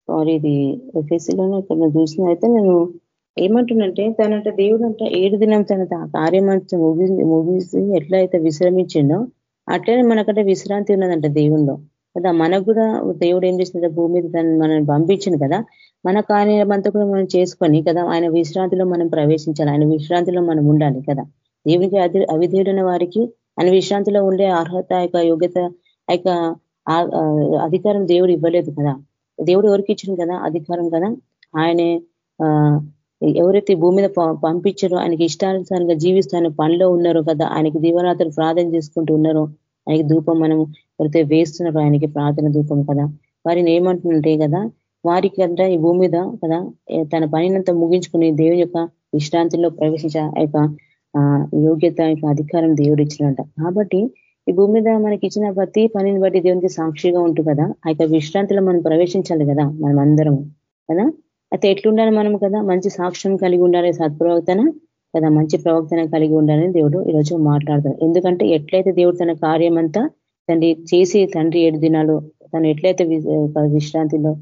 S3: సారీ ఇది ఎఫ్ఎస్సీలోనే ఇక్కడ చూసిన అయితే నేను ఏమంటున్నంటే తనంట దేవుడు అంట ఏడు దినం తన కార్యం ముగి ముగిసి ఎట్లా అయితే విశ్రమించిండో అట్లనే మనకంటే విశ్రాంతి ఉన్నదంట దేవుణ్ణిలో కదా మనకు కూడా దేవుడు ఏం చేసింది భూమి మీద మనల్ని పంపించింది కదా. మన కార్యమంతా కూడా మనం చేసుకొని కదా ఆయన విశ్రాంతిలో మనం ప్రవేశించాలి. ఆయన విశ్రాంతిలో మనం ఉండాలి కదా. దేవునికి అవిధేయుడైన వారికి ఆయన విశ్రాంతిలో ఉండే అర్హత యొక్క యోగ్యత యొక్క అధికారం దేవుడు ఇవ్వలేదు కదా. దేవుడు ఎవరికి ఇచ్చింది కదా? అధికారం కదా? ఆయనే ఎవరైతే భూమి మీద పంపించారో ఆయనకి ఇష్టానుసారంగా జీవిస్తూ ఆయన పనిలో ఉన్నారో కదా ఆయనకి దీవరాత్రులు ప్రార్థన చేసుకుంటూ ఉన్నారో ఆయనకి ధూపం మనం ఎవరైతే వేస్తున్నారో ఆయనకి ప్రార్థన ధూపం కదా. వారిని ఏమంటుంటే కదా వారికి అంటే ఈ భూమి మీద కదా తన పనినంతా ముగించుకుని దేవుని యొక్క విశ్రాంతిలో ప్రవేశించే యొక్క యోగ్యత యొక్క అధికారం దేవుడు ఇచ్చినట కాబట్టి ఈ భూమి మీద మనకి ఇచ్చిన ప్రతి పనిని బట్టి దేవునికి సాక్షిగా ఉంటు కదా? ఆ యొక్క విశ్రాంతిలో మనం ప్రవేశించాలి కదా మనం అందరం కదా? అయితే ఎట్లుండాలి మనం కదా? మంచి సాక్ష్యం కలిగి ఉండాలి సత్ప్రవక్తన కదా? మంచి ప్రవక్తన కలిగి ఉండాలని దేవుడు ఈరోజు మాట్లాడతాడు ఎందుకంటే ఎట్లయితే దేవుడు తన కార్యం అంతా తండ్రి చేసి తండ్రి ఏడు దినాలు తను ఎట్లయితే విశ్రాంతిలో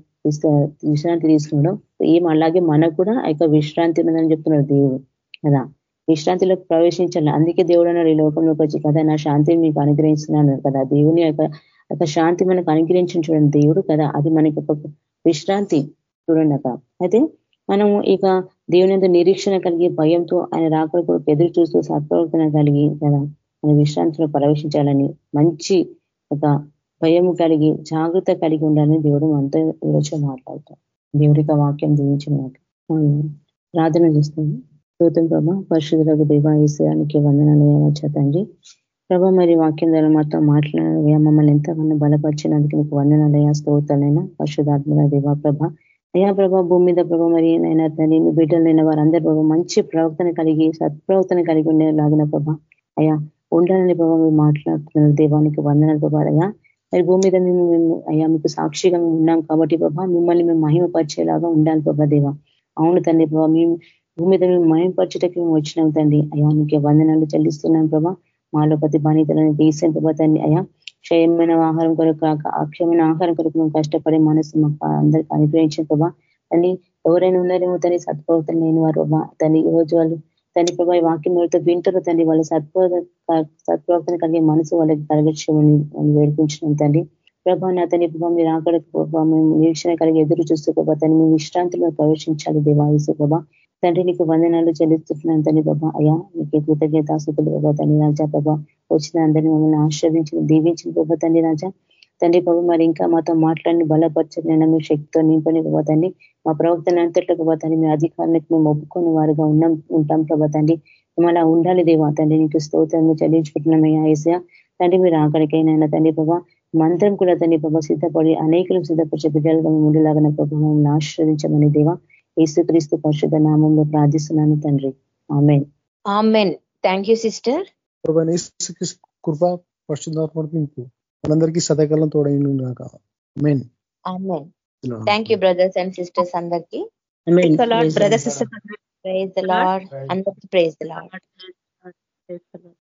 S3: విశ్రాంతి తీసుకున్నాడో ఏం అలాగే మనకు కూడా ఆ యొక్క విశ్రాంతి ఉన్నదని చెప్తున్నాడు దేవుడు కదా? విశ్రాంతిలో ప్రవేశించాలి అందుకే దేవుడు అన్నాడు ఈ లోకంలోకి వచ్చి కదా నా శాంతిని మీకు అనుగ్రహిస్తున్నాను కదా. దేవుని యొక్క శాంతి మనకు అనుగ్రహించిన చూడండి. దేవుడు కదా అది మనకి ఒక విశ్రాంతి చూడండి అక్కడ. అయితే మనము ఇక దేవుని నిరీక్షణ కలిగి భయంతో ఆయన రాకడ ఎదురు చూస్తూ సత్ప్రవర్తన కలిగి కదా ఆయన విశ్రాంతిలో ప్రవేశించాలని మంచి ఒక భయం కలిగి జాగ్రత్త కలిగి ఉండాలని దేవుడు మనతో ఈరోజు మాట్లాడతాం దేవుడికి వాక్యం దీవించిన ప్రార్థన చేస్తుంది స్తోత్రం ప్రభా పరిశుద్ధులకు దేవాయసానికి వందనాలు తండ్రి ప్రభా మరి వాక్యం ద్వారా మాతో మాట్లాడే మమ్మల్ని ఎంతగానో బలపరిచినందుకు నీకు వందనాలయ స్తోత్రాలైనా. పరిశుధాత్మల దేవా ప్రభ. అయ్యా ప్రభా భూమి మీద ప్రభా మరి నైనా తండ్రి మీ బిడ్డలైన వారందరూ ప్రభావ మంచి ప్రవర్తన కలిగి సత్ప్రవర్తన కలిగి ఉండేలాగిన ప్రభా అయ్యా ఉండాలని ప్రభావ మీరు మాట్లాడుతున్నారు దేవానికి వందనాలు ప్రభా అయ్యా. మరి భూమి మీద మేము మేము అయ్యా మీకు సాక్షిగా ఉన్నాం కాబట్టి ప్రభా మిమ్మల్ని మేము మహిమపరిచేలాగా ఉండాలి ప్రభా దేవా. అవును తండ్రి ప్రభా మేము భూమి మీద మేము మయంపరచుటకి మేము వచ్చినాం తండ్రి. అయ్యా నీకే వందనాలు చెల్లిస్తున్నాం ప్రభా. మాలో ప్రతి బాధితులను తీసిన అయా అయ్యా. క్షయమైన ఆహారం కొరకు కాక అక్షయమైన ఆహారం కొరకు మేము కష్టపడే మనసు మాకు అందరికీ అనుగ్రహించిన ప్రభా. తండ్రి ఎవరైనా ఉన్నారేమో తని సత్ప్రవర్తన లేని వారు ప్రభా. తని ఈ రోజు వాళ్ళు తండ్రి ప్రభా ఈ వాక్యం ఎవరితో వింటారో తండ్రి వాళ్ళ సత్ప్రవ సత్ప్రవర్తన కలిగే మనసు వాళ్ళకి కలగచ్చమని వేడిపించినాం తండ్రి. ప్రభా నా తని ప్రభా మీరు అక్కడ మేము నిరీక్షణ కలిగి ఎదురు చూస్తూ ప్రభా తను మేము విశ్రాంతిలో ప్రవేశించాలి దేవాయసు ప్రభా. తండ్రి నీకు వందనాలు చెల్లిస్తున్నాను తండ్రి బాబా అయ్యా నీకు కృతజ్ఞతాసుకులు బాబా తండ్రి రాజా బాబా వచ్చిన అందరినీ మమ్మల్ని ఆశ్రదించిన దీవించిన బాబా తండ్రి రాజా. తండ్రి బాబు మరి ఇంకా మాతో మాట్లాడిని బలపరచని మీ శక్తితో నింపని పోతండి మా ప్రవక్తను అంతట్లో పోతండి మీ అధికారానికి మేము ఒప్పుకొని వారిగా ఉన్నాం ఉంటాం ప్రభాతండి మేము అలా ఉండాలి దేవా తండ్రి నీకు స్తోత్రం చెల్లించుకుంటున్నామయ్యా ఏసా తండ్రి మీరు ఆఖరికైనా తండ్రి బాబా మంత్రం కూడా తండ్రి బాబా సిద్ధపడి అనేకలు సిద్ధపరిచే బిడ్డలుగా మేము ఉండేలాగా ప్రభావం ఆశ్రదించమని దేవా. యేసుక్రీస్తు పరిశుద్ధ నామంలో ప్రార్థిస్తున్నాను తండ్రి. Amen.
S1: Amen. Thank you sister
S4: కృప పరిశుద్ధాత్మకు మనందరికీ సదాకాలం తోడైన
S1: thank you brothers and sisters అందరికీ.
S3: Amen.
S5: Brother
S3: Praise the
S5: sister
S1: praise the Lord అందరికి. Praise the Lord
S5: Lord.